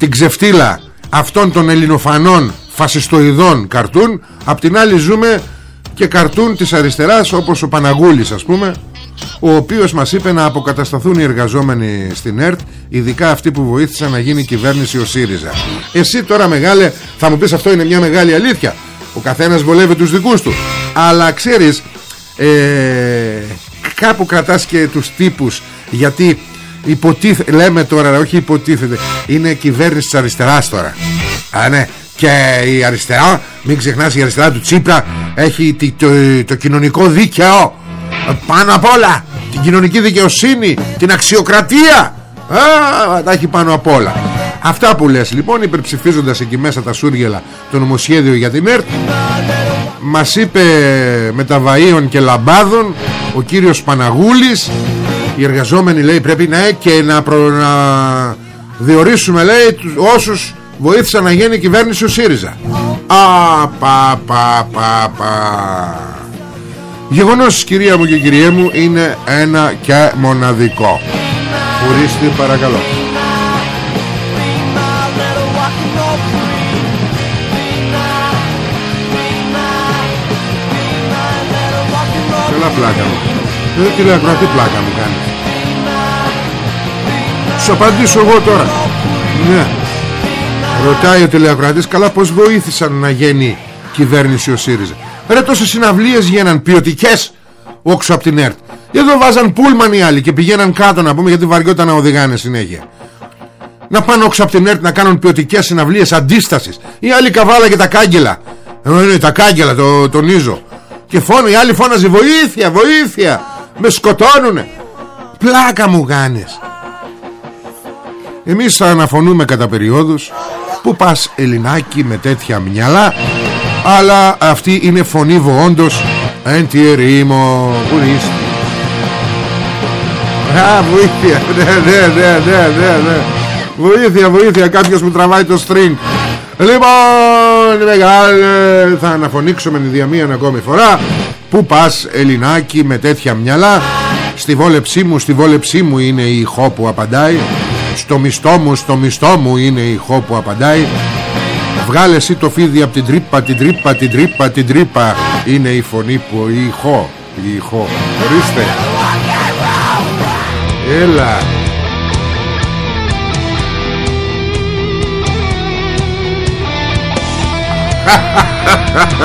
την ξεφτύλα αυτών των ελληνοφανών φασιστοειδών καρτούν απ' την άλλη ζούμε και καρτούν της αριστεράς όπως ο Παναγούλης ας πούμε ο οποίος μας είπε να αποκατασταθούν οι εργαζόμενοι στην ΕΡΤ ειδικά αυτοί που βοήθησαν να γίνει κυβέρνηση ο ΣΥΡΙΖΑ. Εσύ τώρα μεγάλε θα μου πεις αυτό είναι μια μεγάλη αλήθεια. Ο καθένας βολεύει τους δικούς του. Αλλά ξέρεις ε, κάπου κρατάς και τους τύπους γιατί υποτίθεται, λέμε τώρα, όχι υποτίθεται, είναι κυβέρνηση της αριστεράς τώρα. Α, ναι. Και η αριστερά, μην ξεχνάς η αριστερά του Τσίπρα έχει το, το, κοινωνικό δίκαιο πάνω απ' όλα. Την κοινωνική δικαιοσύνη, την αξιοκρατία. Α, τα έχει πάνω απ' όλα. Αυτά που λες λοιπόν υπερψηφίζοντας εκεί μέσα τα Σούργελα το νομοσχέδιο για την ΕΡΤ μας είπε μεταβαΐων και λαμπάδων ο κύριος Παναγούλης οι εργαζόμενοι λέει πρέπει να και να, προ, να διορίσουμε λέει όσους βοήθησαν να γίνει κυβέρνηση ο ΣΥΡΙΖΑ. Α, πα, πα, πα, πα. Γεγονός κυρία μου και κυρία μου είναι ένα και μοναδικό. Ορίστε παρακαλώ. Καλά πλάκα μου δεν τηλεακροατή πλάκα μου κάνει Σου απαντήσω εγώ τώρα. Ναι. Ρωτάει ο τηλεακροατής Καλά πως βοήθησαν να γίνει κυβέρνηση ο ΣΥΡΙΖΑ; Ρε τόσες συναυλίες γίναν ποιοτικές Όξω από την ΕΡΤ. Εδώ βάζαν πούλμαν οι άλλοι και πηγαίναν κάτω να πούμε Γιατί βαριόταν να οδηγάνε συνέχεια να πάνε όξω από την ΕΡΤ να κάνουν ποιοτικές συναυλίες αντίστασης. Οι άλλοι καβάλα και τα κάγκελα ε, ναι, τα κάγκελα το τονίζω και φόνο, οι άλλοι φώναζε βοήθεια, βοήθεια με σκοτώνουνε. Πλάκα μου κάνεις. Εμείς θα αναφωνούμε κατά περιόδους Που πας Ελληνάκι με τέτοια μυαλά Αλλά αυτή είναι φωνή βοόντος Εν τι ερήμο Ορίστε Α βοήθεια. Ναι, ναι ναι ναι ναι ναι. Βοήθεια βοήθεια Κάποιος μου τραβάει το string. Λοιπόν μεγάλε Θα αναφωνήξουμε τη διαμήαν ακόμη φορά Πού πας Ελληνάκι με τέτοια μυαλά; Στη βόλεψή μου, στη βόλεψή μου είναι η ηχό που απαντάει. Στο μισθό μου, στο μισθό μου είναι η ηχό που απαντάει. Βγάλε εσύ το φίδι από την τρύπα, την τρύπα, την τρύπα, την τρύπα. Είναι η φωνή που η ηχό, η ηχό. Ορίστε. Έλα.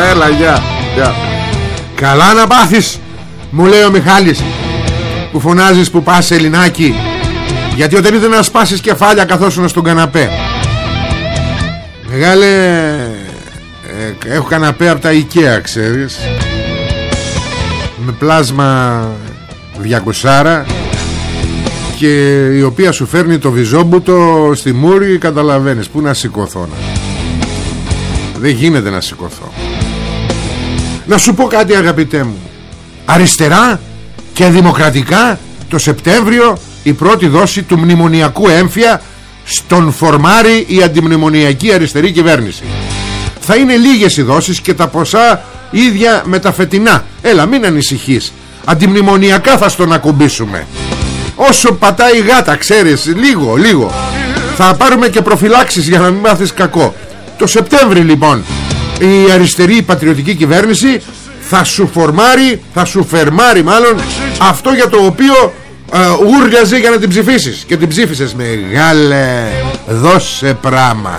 Έλα γεια, γεια Καλά να πάθεις Μου λέει ο Μιχάλης Που φωνάζεις που πας Ελληνάκι Γιατί όταν ήθελε να σπάσεις κεφάλια Καθώς στον καναπέ. Μεγάλε ε, Έχω καναπέ από τα IKEA ξέρεις. Με πλάσμα 200 Και η οποία σου φέρνει το βυζόμπουτο Στη μούρη καταλαβαίνεις. Πού να σηκωθώ να Δεν γίνεται να σηκωθώ Να σου πω κάτι αγαπητέ μου. Αριστερά και δημοκρατικά Το Σεπτέμβριο Η πρώτη δόση του μνημονιακού έμφυα Στον φορμάρι η αντιμνημονιακή αριστερή κυβέρνηση. Θα είναι λίγες οι δόσεις και τα ποσά ίδια με τα φετινά. Έλα μην ανησυχείς. Αντιμνημονιακά θα στον ακουμπήσουμε όσο πατάει η γάτα ξέρεις λίγο λίγο. Θα πάρουμε και προφυλάξεις για να μην μάθεις κακό. Το Σεπτέμβρη λοιπόν η αριστερή πατριωτική κυβέρνηση θα σου φορμάρει θα σου φερμάρει μάλλον αυτό για το οποίο ε, για να την ψηφίσεις. Και την ψήφισες μεγάλε δώσε πράμα.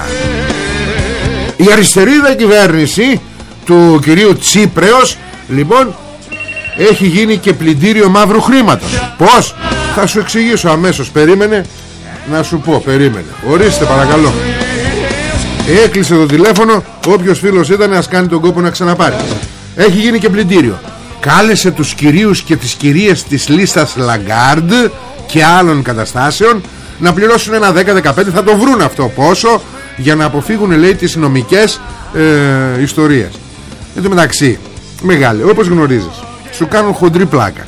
Η αριστερίδα κυβέρνηση του κυρίου Τσίπρεως λοιπόν έχει γίνει και πλυντήριο μαύρου χρήματος. Πως θα σου εξηγήσω αμέσως. Περίμενε να σου πω. Περίμενε. Ορίστε παρακαλώ έκλεισε το τηλέφωνο. Όποιος φίλος ήταν ας κάνει τον κόπο να ξαναπάρει. Έχει γίνει και πλυντήριο. Κάλεσε τους κυρίους και τις κυρίες της λίστας Λαγκάρντ και άλλων καταστάσεων να πληρώσουν ένα 10-15 θα το βρουν αυτό πόσο για να αποφύγουν λέει τις νομικές ε, ιστορίες. Εν τω μεταξύ μεγάλη όπως γνωρίζεις σου κάνουν χοντρή πλάκα.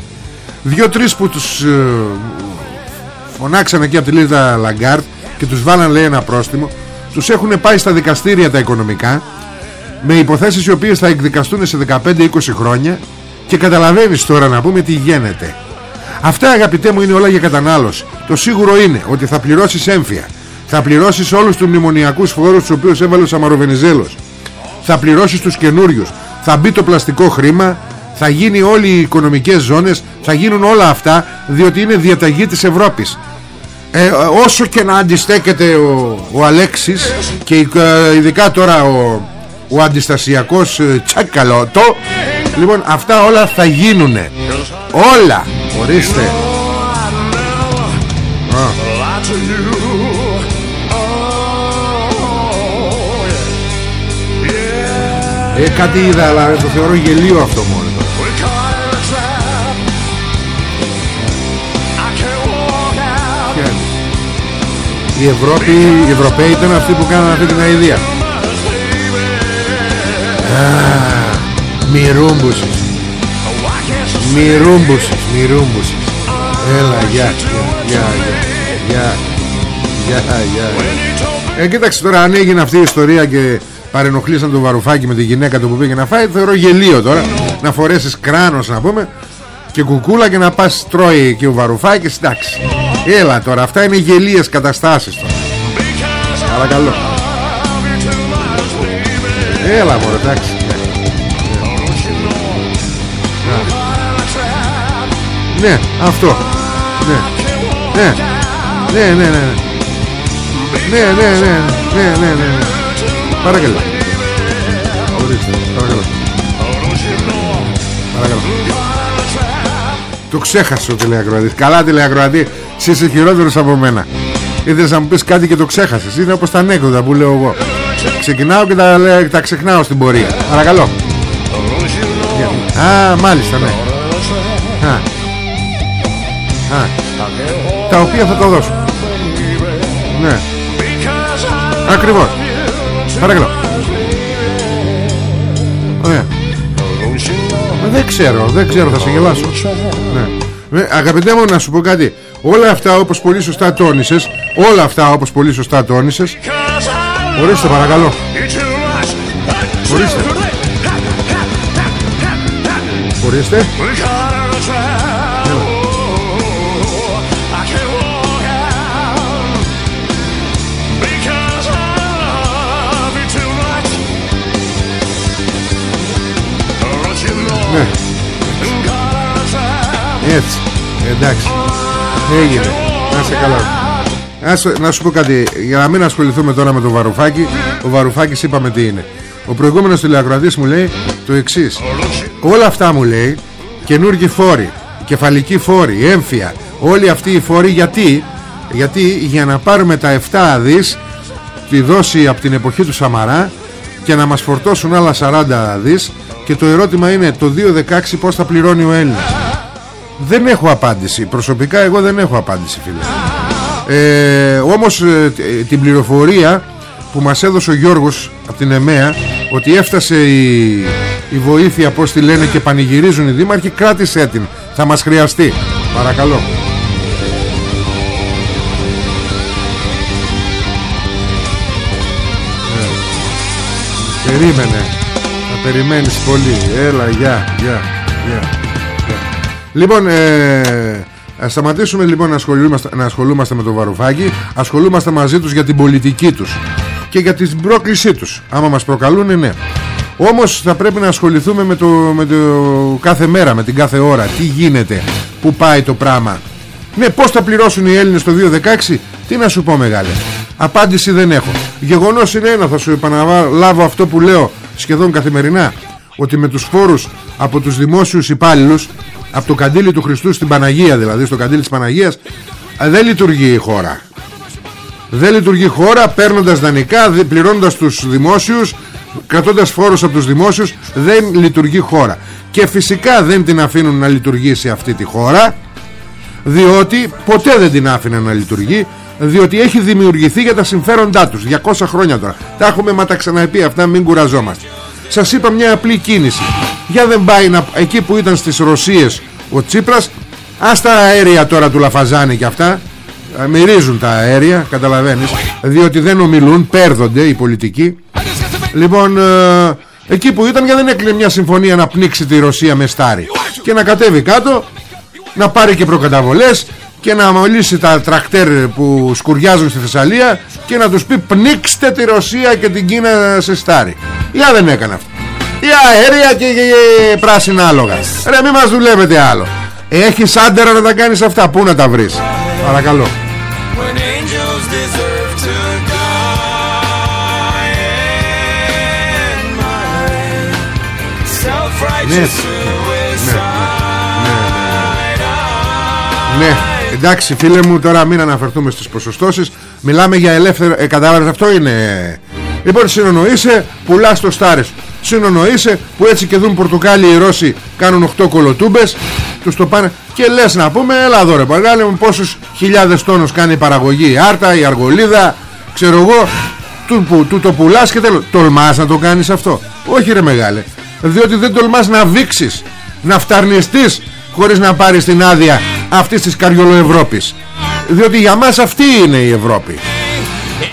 Δύο-τρεις που τους ε, φωνάξαν εκεί από τη λίστα Λαγκάρντ και τους βάλαν λέει ένα πρόστιμο τους έχουν πάει στα δικαστήρια τα οικονομικά με υποθέσεις οι οποίες θα εκδικαστούν σε 15-20 χρόνια και καταλαβαίνεις τώρα να πούμε τι γίνεται. Αυτά αγαπητέ μου είναι όλα για κατανάλωση. Το σίγουρο είναι ότι θα πληρώσεις ΕΝΦΙΑ. Θα πληρώσεις όλους τους μνημονιακούς φόρους τους οποίους έβαλε ο Σαμαροβενιζέλος. Θα πληρώσεις τους καινούριους. θα μπει το πλαστικό χρήμα. Θα γίνει όλες οι οικονομικές ζώνες. Θα γίνουν όλα αυτά διότι είναι διαταγή της Ευρώπης ε, όσο και να αντιστέκεται ο, ο Αλέξης και ε, ειδικά τώρα ο, ο αντιστασιακός ε, Τσακαλώτο λοιπόν αυτά όλα θα γίνουνε. Όλα. Ορίστε. Ε, κάτι είδα αλλά το θεωρώ γελίο αυτό μόνο Η Ευρώπη, οι Ευρωπαίοι ήταν αυτοί που κάνανε αυτή την αηδία. Μυρούμπουσες Μυρούμπουσες Μυρούμπουσες Έλα γεια Γεια Γεια Γεια Γεια Ε κοίταξε τώρα αν έγινε αυτή η ιστορία και παρενοχλήσαν τον βαρουφάκι με τη γυναίκα του που πήγε να φάει θεωρώ γελίο τώρα να φορέσεις κράνος να πούμε και κουκούλα και να πας τρώει και ο βαρουφάκης εντάξει. Έλα τώρα αυτά είναι γελίες καταστάσεις τώρα. Παρακαλώ. Έλα μωρέ εντάξει. Ναι αυτό. Ναι. Ναι ναι ναι ναι. Ναι ναι ναι ναι ναι ναι Παρακαλώ. Ορίστε, παρακαλώ Παρακαλώ Το ξέχασε ο τηλεακροατής Καλά τηλεακροατή Εσύ είσαι χειρότερος από μένα. Ήθελες να μου πεις κάτι και το ξέχασες. Είναι όπως τα ανέκδοτα που λέω εγώ. Ξεκινάω και τα, τα ξεχνάω στην πορεία. Παρακαλώ. Α, μάλιστα ναι. Α, Α. Τα οποία θα το δώσω. Ναι. Ακριβώς. Παρακαλώ Δεν ξέρω, δεν ξέρω, θα σε γελάσω. Ναι. Αγαπητέ μου να σου πω κάτι. Όλα αυτά όπως πολύ σωστά τόνισες Όλα αυτά όπως πολύ σωστά τόνισες Ορίστε παρακαλώ. Ορίστε Ορίστε Έτσι. Εντάξει. Έγινε. Να σε καλά. να σου πω κάτι, για να μην ασχοληθούμε τώρα με τον Βαρουφάκη, ο Βαρουφάκης είπαμε τι είναι. Ο προηγούμενος τηλεακροατής μου λέει το εξής. Όλα αυτά μου λέει, καινούργιοι φόροι, κεφαλικοί φόροι, έμφυα, όλοι αυτοί οι φόροι γιατί, γιατί για να πάρουμε τα 7 δις τη δόση από την εποχή του Σαμαρά και να μας φορτώσουν άλλα 40 δις και το ερώτημα είναι το 2016 πως θα πληρώνει ο Έλληνας δεν έχω απάντηση. Προσωπικά εγώ δεν έχω απάντηση φίλε. Ε, όμως ε, την πληροφορία που μας έδωσε ο Γιώργος από την ΕΜΕΑ ότι έφτασε η, η βοήθεια πως τη λένε και πανηγυρίζουν οι δήμαρχοι κράτησέ την. Θα μας χρειαστεί. Παρακαλώ. Περίμενε. Θα περιμένεις πολύ. Έλα γεια γεια γεια Λοιπόν ε, Ας σταματήσουμε λοιπόν να ασχολούμαστε, να ασχολούμαστε με το Βαρουφάκι Ασχολούμαστε μαζί τους για την πολιτική τους Και για την πρόκλησή τους. Άμα μας προκαλούν ναι. Όμως θα πρέπει να ασχοληθούμε με το, με το κάθε μέρα Με την κάθε ώρα. Τι γίνεται Πού πάει το πράγμα. Ναι πως θα πληρώσουν οι Έλληνες το 2016 Τι να σου πω μεγάλε. Απάντηση δεν έχω. Γεγονός είναι ένα θα σου επαναλάβω αυτό που λέω Σχεδόν καθημερινά Ότι με τους φόρους από τους δημόσιους υπάλληλους Από το καντήλι του Χριστού στην Παναγία Δηλαδή στο καντήλι της Παναγίας Δεν λειτουργεί η χώρα. Δεν λειτουργεί η χώρα Παίρνοντας δανεικά Πληρώνοντας τους δημόσιους Κρατώντας φόρους από τους δημόσιους Δεν λειτουργεί χώρα. Και φυσικά δεν την αφήνουν να λειτουργήσει αυτή τη χώρα διότι ποτέ δεν την άφηνε να λειτουργεί διότι έχει δημιουργηθεί για τα συμφέροντά τους. 200 χρόνια τώρα. Τα έχουμε μα τα ξαναπεί αυτά μην κουραζόμαστε σας είπα μια απλή κίνηση. Για δεν πάει να, εκεί που ήταν στις Ρωσίες ο Τσίπρας ας τα αέρια τώρα του Λαφαζάνη και αυτά. Ε, μυρίζουν τα αέρια καταλαβαίνεις διότι δεν ομιλούν πέρδονται οι πολιτικοί. Λοιπόν ε, εκεί που ήταν για δεν έκλεινε μια συμφωνία να πνίξει τη Ρωσία με στάρι και να κατέβει κάτω να πάρει και προκαταβολές και να μολύσει τα τρακτέρ που σκουριάζουν στη Θεσσαλία και να τους πει πνίξτε τη Ρωσία και την Κίνα σε στάρι. Για δεν έκανε αυτό. Για αέρια και, και, και πράσινα άλογα. Ρε μη μας δουλεύετε άλλο. Έχεις άντερα να τα κάνεις αυτά. Πού να τα βρεις; Παρακαλώ. Ναι, ναι, ναι, ναι, ναι. Εντάξει φίλε μου τώρα μην αναφερθούμε στις ποσοστώσεις. Μιλάμε για ελεύθερο ε, Κατάλαβες αυτό είναι. Λοιπόν συνονοείσαι πουλάς το στάρες. Συνονοείσαι που έτσι και δουν πορτοκάλι οι Ρώσοι Κάνουν 8 κολοτούμπες Τους το πάνε. Και λες να πούμε Έλα εδώ ρε παγκάλε μου πόσους χιλιάδες τόνους κάνει η παραγωγή Η Άρτα, η Αργολίδα Ξέρω εγώ του, που, του το πουλάς και τέλος. Τολμάς να το κάνεις αυτό. Όχι ρε μεγάλε. Διότι δεν τολμάς να βήξεις Να φταρνιστείς χωρίς να πάρεις την άδεια αυτής της καριολοευρώπης διότι για μας αυτή είναι η Ευρώπη.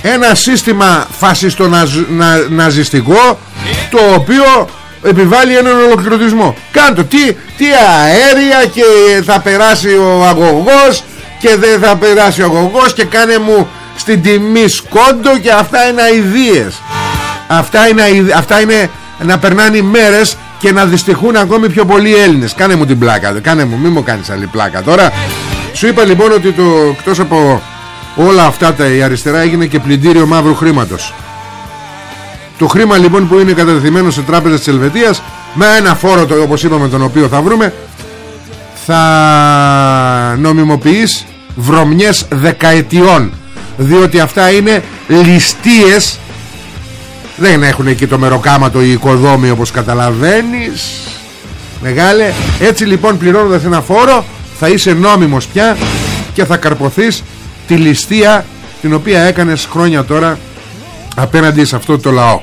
Ένα σύστημα φασιστο-ναζιστικό το οποίο επιβάλλει έναν ολοκληρωτισμό. Κάντο τι, τι αέρια και θα περάσει ο αγωγός και δεν θα περάσει ο αγωγός και κάνε μου στην τιμή σκόντο και αυτά είναι αηδίες. Αυτά είναι, αυτά είναι να περνάνε οι μέρες και να δυστυχούν ακόμη πιο πολλοί Έλληνες. Κάνε μου την πλάκα κάνε μου μην μου κάνεις άλλη πλάκα. Τώρα σου είπα λοιπόν ότι το, εκτός από όλα αυτά τα η αριστερά έγινε και πλυντήριο μαύρου χρήματος. Το χρήμα λοιπόν που είναι καταδεθειμένο σε τράπεζες της Ελβετίας με ένα φόρο το, όπως είπαμε τον οποίο θα βρούμε θα νομιμοποιείς βρωμιές δεκαετιών. Διότι αυτά είναι ληστείες δεν έχουν εκεί το μεροκάματο οι οικοδόμοι όπως καταλαβαίνεις. Μεγάλε. Έτσι λοιπόν πληρώνοντας ένα φόρο Θα είσαι νόμιμος πια Και θα καρποθείς τη ληστεία Την οποία έκανες χρόνια τώρα Απέναντι σε αυτό το λαό.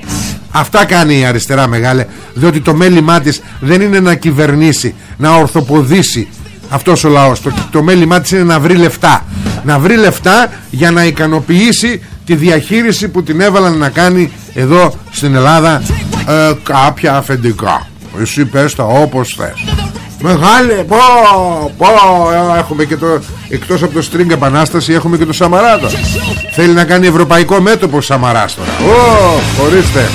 Αυτά κάνει η αριστερά μεγάλε Διότι το μέλημά της δεν είναι να κυβερνήσει Να ορθοποδήσει αυτός ο λαός. Το, το μέλημά της είναι να βρει λεφτά. Να βρει λεφτά για να ικανοποιήσει τη διαχείριση που την έβαλαν να κάνει εδώ στην Ελλάδα ε, κάποια αφεντικά. Εσύ πες τα όπως θες. Μεγάλε πω, πω, έχουμε και το εκτός από το string επανάσταση έχουμε και το Σαμαράτο. Θέλει να κάνει ευρωπαϊκό μέτωπο Σαμαράς τώρα. Ω, χωρίστε.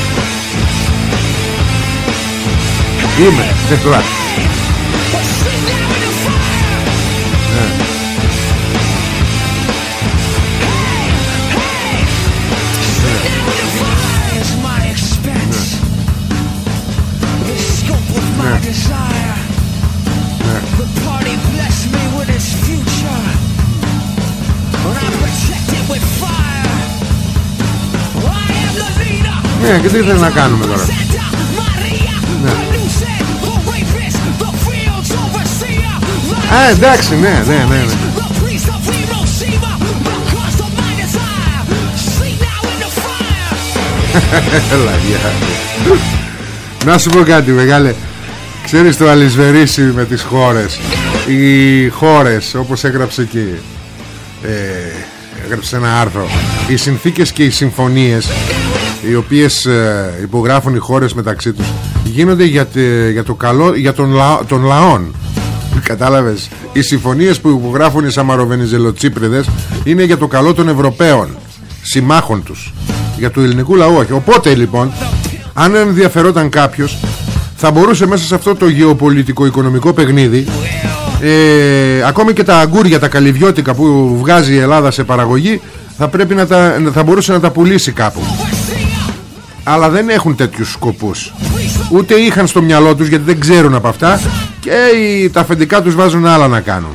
Είμαι, δεν Ναι και τι θέλει να κάνουμε τώρα. Ναι. Α εντάξει ναι ναι ναι, ναι. Να σου πω κάτι μεγάλε. Ξέρεις το αλυσβερίσι με τις χώρες. Οι χώρες όπως έγραψε εκεί ε, Έγραψε ένα άρθρο. Οι συνθήκες και οι συμφωνίες Οι οποίες ε, υπογράφουν οι χώρες μεταξύ τους Γίνονται για, για το καλό Για τον, λα, των λαών Κατάλαβες; Οι συμφωνίες που υπογράφουν οι Σαμαροβενιζελοτσίπριδες Είναι για το καλό των Ευρωπαίων Συμμάχων τους. Για του ελληνικού λαού όχι. Οπότε λοιπόν αν ενδιαφερόταν κάποιος θα μπορούσε μέσα σε αυτό το γεωπολιτικό οικονομικό παιχνίδι ε, ακόμη και τα αγκούρια τα καλυβιώτικα που βγάζει η Ελλάδα σε παραγωγή θα, πρέπει να τα, θα μπορούσε να τα πουλήσει κάπου αλλά δεν έχουν τέτοιους σκοπούς. Ούτε είχαν στο μυαλό τους γιατί δεν ξέρουν από αυτά. Και οι, τα αφεντικά τους βάζουν άλλα να κάνουν.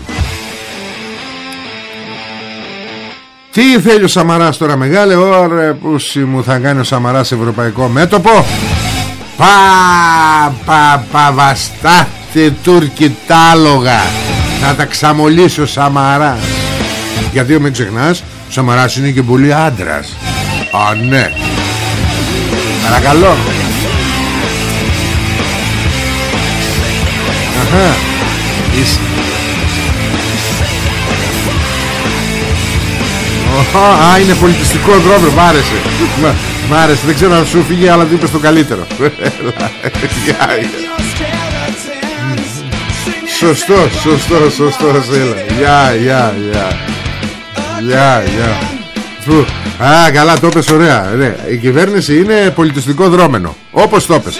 Τι θέλει ο Σαμαράς τώρα μεγάλε Ωρε πούσι μου θα κάνει ο Σαμαράς ευρωπαϊκό μέτωπο; Πα πα πα βαστάτε Τούρκοι τάλογα Θα τα ξαμολύσει ο Σαμαράς. Γιατί μην ξεχνάς Ο Σαμαράς είναι και πολύ άντρας. Α ναι Παρακαλώ Αχα Είσαι Α, είναι πολιτιστικό δρόμο, μ' άρεσε. Μ' άρεσε, δεν ξέρω αν σου φύγει, αλλά είπες το καλύτερο. Σωστό, σωστό, σωστό, έλα. Γεια, γεια, γεια. Γεια, γεια. Α, καλά, το είπες ωραία. Ναι. Η κυβέρνηση είναι πολιτιστικό δρόμενο. Όπως το είπες.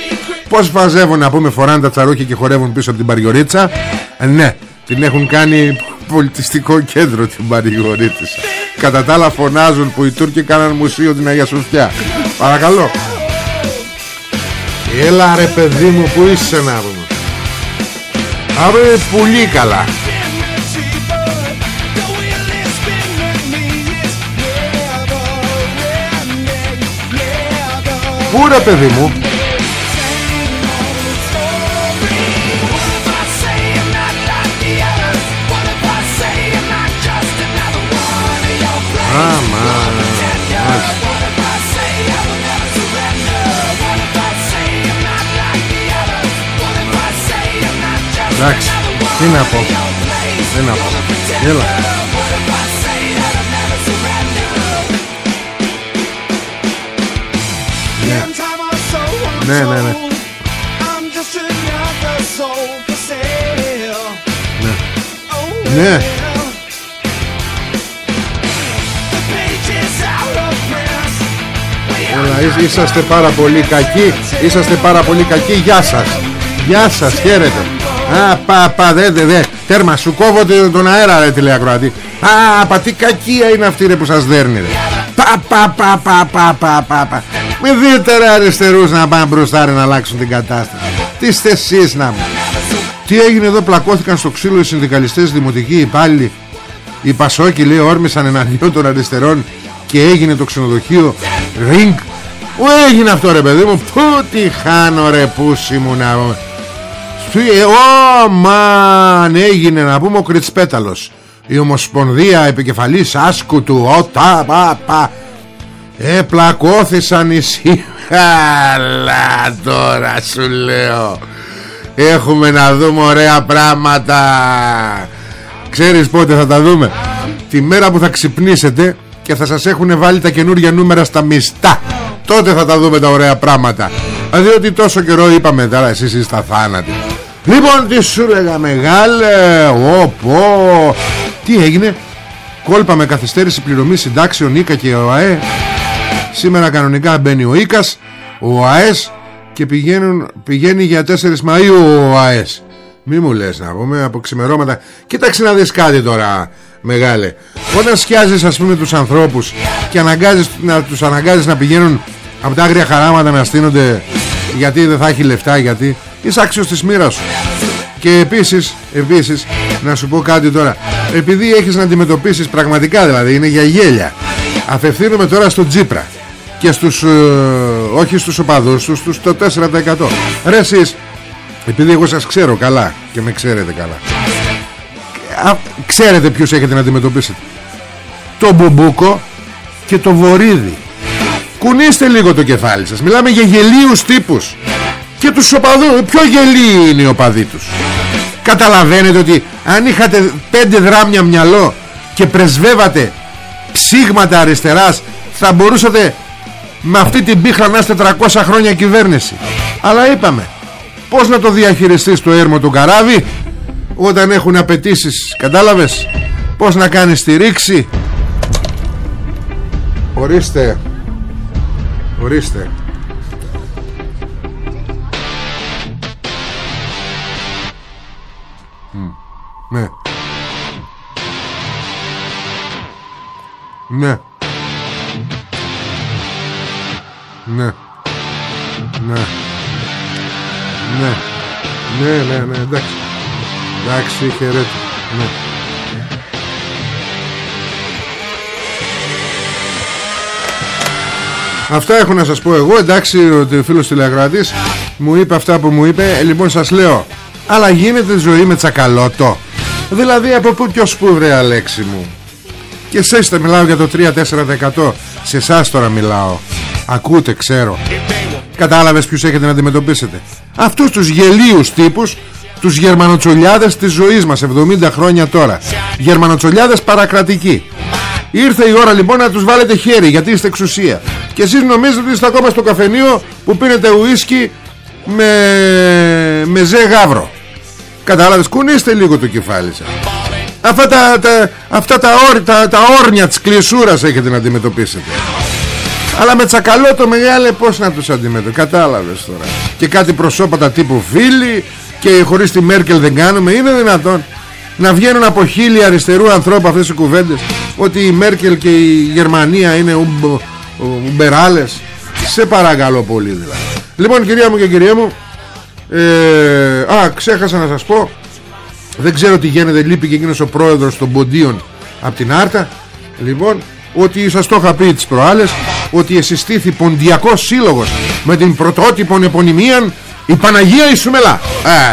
Πώς φαζεύουν να πούμε φοράνε τα τσαρούχια και χορεύουν πίσω από την Παριορίτσα; Ε, ναι, την έχουν κάνει πολιτιστικό κέντρο την Παρηγορίτησα Κατά τα άλλα φωνάζουν που οι Τούρκοι κάναν μουσείο την Αγία Σοφιά Παρακαλώ Έλα ρε παιδί μου που είσαι να πούμε Αβε πολύ καλά Πού ρε παιδί μου; Εντάξει Τι να πω. Τι να πω Έλα Ναι Ναι ναι. Ναι. Ναι. Ναι Έλα, είσαστε πάρα πολύ κακοί. Είσαστε πάρα πολύ κακοί. Γεια σας. Γεια σας χαίρετε. Α πα πα δε δε δε. Τέρμα σου κόβω τον αέρα ρε τηλεακροατή Α πα τι κακία είναι αυτή ρε που σας δέρνει ρε. Πα πα πα πα πα πα πα πα Μην δείτε ρε αριστερούς να πάνε μπροστά ρε να αλλάξουν την κατάσταση. Τι είστε εσείς να μου Τι έγινε εδώ πλακώθηκαν στο ξύλο οι συνδικαλιστές δημοτικοί υπάλληλοι. Οι Πασόκοι λέει όρμησαν εναντίον των αριστερών Και έγινε το ξενοδοχείο Ring. Πού έγινε αυτό ρε παιδί μου. Πού τη χάνω ρε πούσι μου να Ω μαν έγινε να πούμε ο Κριτσπέταλος Η Ομοσπονδία επικεφαλής άσκου του Ωτα πα πα Επλακώθησαν οι Αλλά τώρα σου λέω. Έχουμε να δούμε ωραία πράγματα. Ξέρεις πότε θα τα δούμε; Τη μέρα που θα ξυπνήσετε Και θα σας έχουν βάλει τα καινούργια νούμερα στα μιστά Τότε θα τα δούμε τα ωραία πράγματα. Διότι τόσο καιρό είπαμε τώρα εσείς είστε θάνατοι Λοιπόν τι σου λέγα μεγάλε; Οπό Τι έγινε; Κόλπα με καθυστέρηση πληρωμής συντάξεων Ίκα και ο ΑΕ Σήμερα κανονικά μπαίνει ο Ίκας Ο ΑΕΣ Και πηγαίνουν, πηγαίνει για 4 Μαΐου ο ΑΕΣ. Μη μου λες να πούμε από ξημερώματα. Κοίταξε να δεις κάτι τώρα Μεγάλε. Όταν σκιάζεις ας πούμε τους ανθρώπους Και αναγκάζεις, να, τους αναγκάζεις να πηγαίνουν Από τα άγρια χαράματα να στείνονται Γιατί δεν θα έχει λεφτά Γιατί Είσαι άξιος της μοίρας σου. Και επίσης, επίσης Να σου πω κάτι τώρα. Επειδή έχεις να αντιμετωπίσεις πραγματικά δηλαδή Είναι για γέλια. Αφευθύνομαι τώρα στο Τζίπρα και στους ε, όχι στους οπαδούς τους στους το 4% ρε εσείς επειδή εγώ σας ξέρω καλά και με ξέρετε καλά. Α, ξέρετε ποιους έχετε να αντιμετωπίσετε. Το Μπουμπούκο και το Βορύδι κουνήστε λίγο το κεφάλι σας. Μιλάμε για γελίους τύπους. Και τους οπαδούς πιο γελίοι είναι οι οπαδοί τους. Καταλαβαίνετε ότι αν είχατε πέντε δράμια μυαλό και πρεσβεύατε ψήγματα αριστεράς θα μπορούσατε με αυτή την πίχλα να είστε 300 χρόνια κυβέρνηση. Αλλά είπαμε πως να το διαχειριστείς το έρμο του καράβι όταν έχουν απαιτήσεις, κατάλαβες; Πως να κάνεις τη ρήξη; Ορίστε. Ορίστε. Ναι. Ναι ναι. Ναι. Ναι. Ναι, ναι, ναι, εντάξει. Εντάξει, χαιρέτη. Ναι. Αυτά έχω να σας πω εγώ Εντάξει ο φίλος τηλεακροατής Μου είπε αυτά που μου είπε ε, Λοιπόν σας λέω Αλλά γίνεται ζωή με τσακαλώτο Δηλαδή από πού ποιος που βρε Αλέξη μου Και εσείς τα μιλάω για το 3-4% Σε εσάς τώρα μιλάω Ακούτε ξέρω. Κατάλαβες ποιους έχετε να αντιμετωπίσετε. Αυτούς τους γελίους τύπους Τους γερμανοτσολιάδες της ζωής μας 70 χρόνια τώρα. Γερμανοτσολιάδες παρακρατικοί. Ήρθε η ώρα λοιπόν να τους βάλετε χέρι Γιατί είστε εξουσία. Και εσείς νομίζετε ότι είστε ακόμα στο καφενείο Που πίνετε ουίσκι Με, με ζε γάβρο Κατάλαβες κουνήστε λίγο το κεφάλι σας. Αυτά τα, τα, αυτά τα, τα, τα όρνια της κλεισούρας έχετε να αντιμετωπίσετε αλλά με τσακαλώ το μεγάλε πως να τους αντιμετωπίσουμε Κατάλαβες τώρα. Και κάτι προσώπατα τύπου φίλοι Και χωρίς τη Μέρκελ δεν κάνουμε. Είναι δυνατόν να βγαίνουν από χίλια αριστερού ανθρώπου αυτές οι κουβέντες Ότι η Μέρκελ και η Γερμανία είναι ουμπ, ουμπεράλες. Σε παρακαλώ πολύ δηλαδή. Λοιπόν κυρία μου και κυρία μου ε, Α ξέχασα να σας πω. Δεν ξέρω τι γίνεται Λείπει και εκείνος ο πρόεδρος των Ποντίων Από την Άρτα. Λοιπόν ότι σας το είχα πει τις προάλλες ότι εσυστήθη ποντιακός σύλλογος με την πρωτότυπον επωνυμία η Παναγία Ισουμελά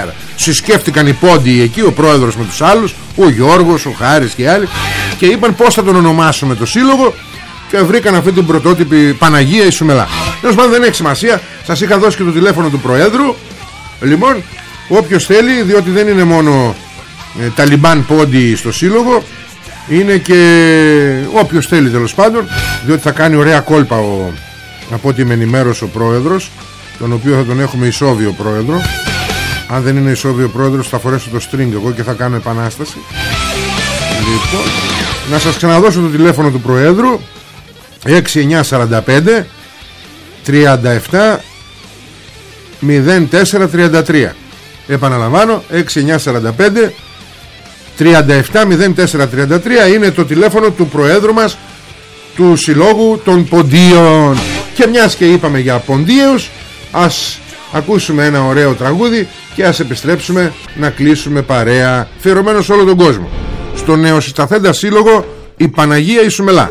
ε, συσκέφτηκαν οι πόντιοι εκεί ο πρόεδρος με τους άλλους ο Γιώργος, ο Χάρης και άλλοι και είπαν πως θα τον ονομάσουμε το σύλλογο και βρήκαν αυτή την πρωτότυπη Παναγία Ισουμελά Τέλος πάντων δεν έχει σημασία. Σας είχα δώσει και το τηλέφωνο του Προέδρου. Λοιπόν όποιος θέλει διότι δεν είναι μόνο ε, Ταλιμπάν πόντι στο σύλλογο είναι και όποιος θέλει τέλος πάντων διότι θα κάνει ωραία κόλπα ο, από ό,τι με ενημέρωσε ο πρόεδρος τον οποίο θα τον έχουμε ισόβιο πρόεδρο. Αν δεν είναι ισόβιο πρόεδρος θα φορέσω το string εγώ και θα κάνω επανάσταση. Λοιπόν να σας ξαναδώσω το τηλέφωνο του προέδρου 6945 37 0433 επαναλαμβάνω 6945 370433 είναι το τηλέφωνο του Προέδρου μας του Συλλόγου των Ποντίων. Και μιας και είπαμε για Ποντίους ας ακούσουμε ένα ωραίο τραγούδι και ας επιστρέψουμε να κλείσουμε παρέα φερωμένο σε όλο τον κόσμο. Στο νεοσυσταθέντα σύλλογο η Παναγία Ισουμελά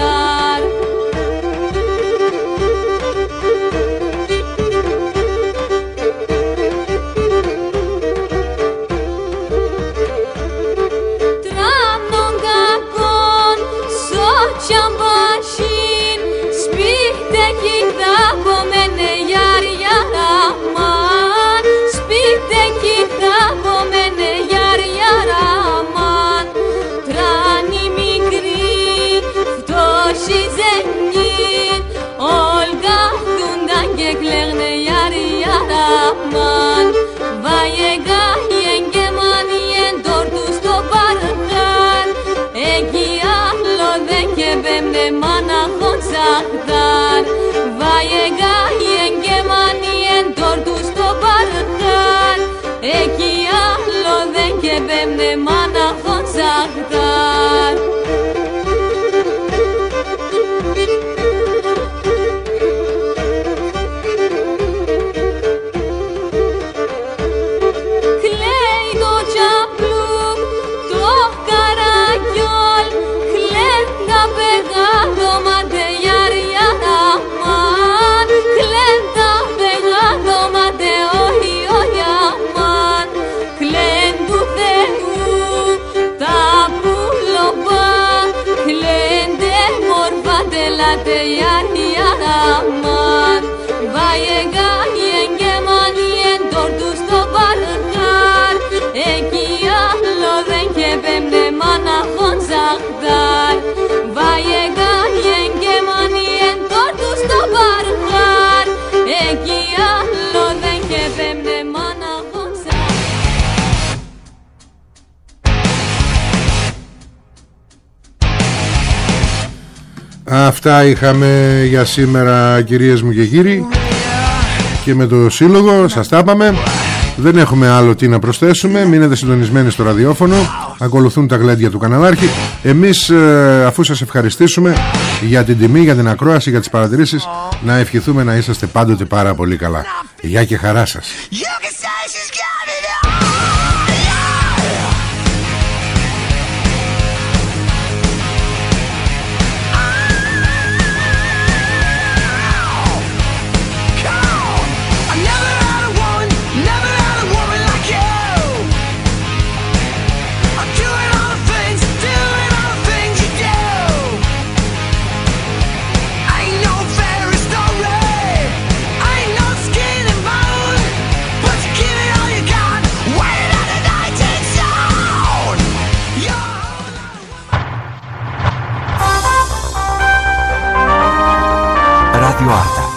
ξαχτάν Βάιε γάιε και μανιέν τόρτους στο παρχάν Εκεί άλλο δεν και πέμπνε μάναχον ξαχτάν te yani Αυτά είχαμε για σήμερα κυρίες μου και κύριοι. Και με το σύλλογο σας τα είπαμε. Δεν έχουμε άλλο τι να προσθέσουμε. Μείνετε συντονισμένοι στο ραδιόφωνο. Ακολουθούν τα γλέντια του καναλάρχη. Εμείς ε, αφού σας ευχαριστήσουμε Για την τιμή, για την ακρόαση, για τις παρατηρήσεις Να ευχηθούμε να είσαστε πάντοτε πάρα πολύ καλά. Γεια και χαρά σας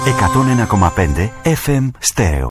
101,5 FM Στέρεο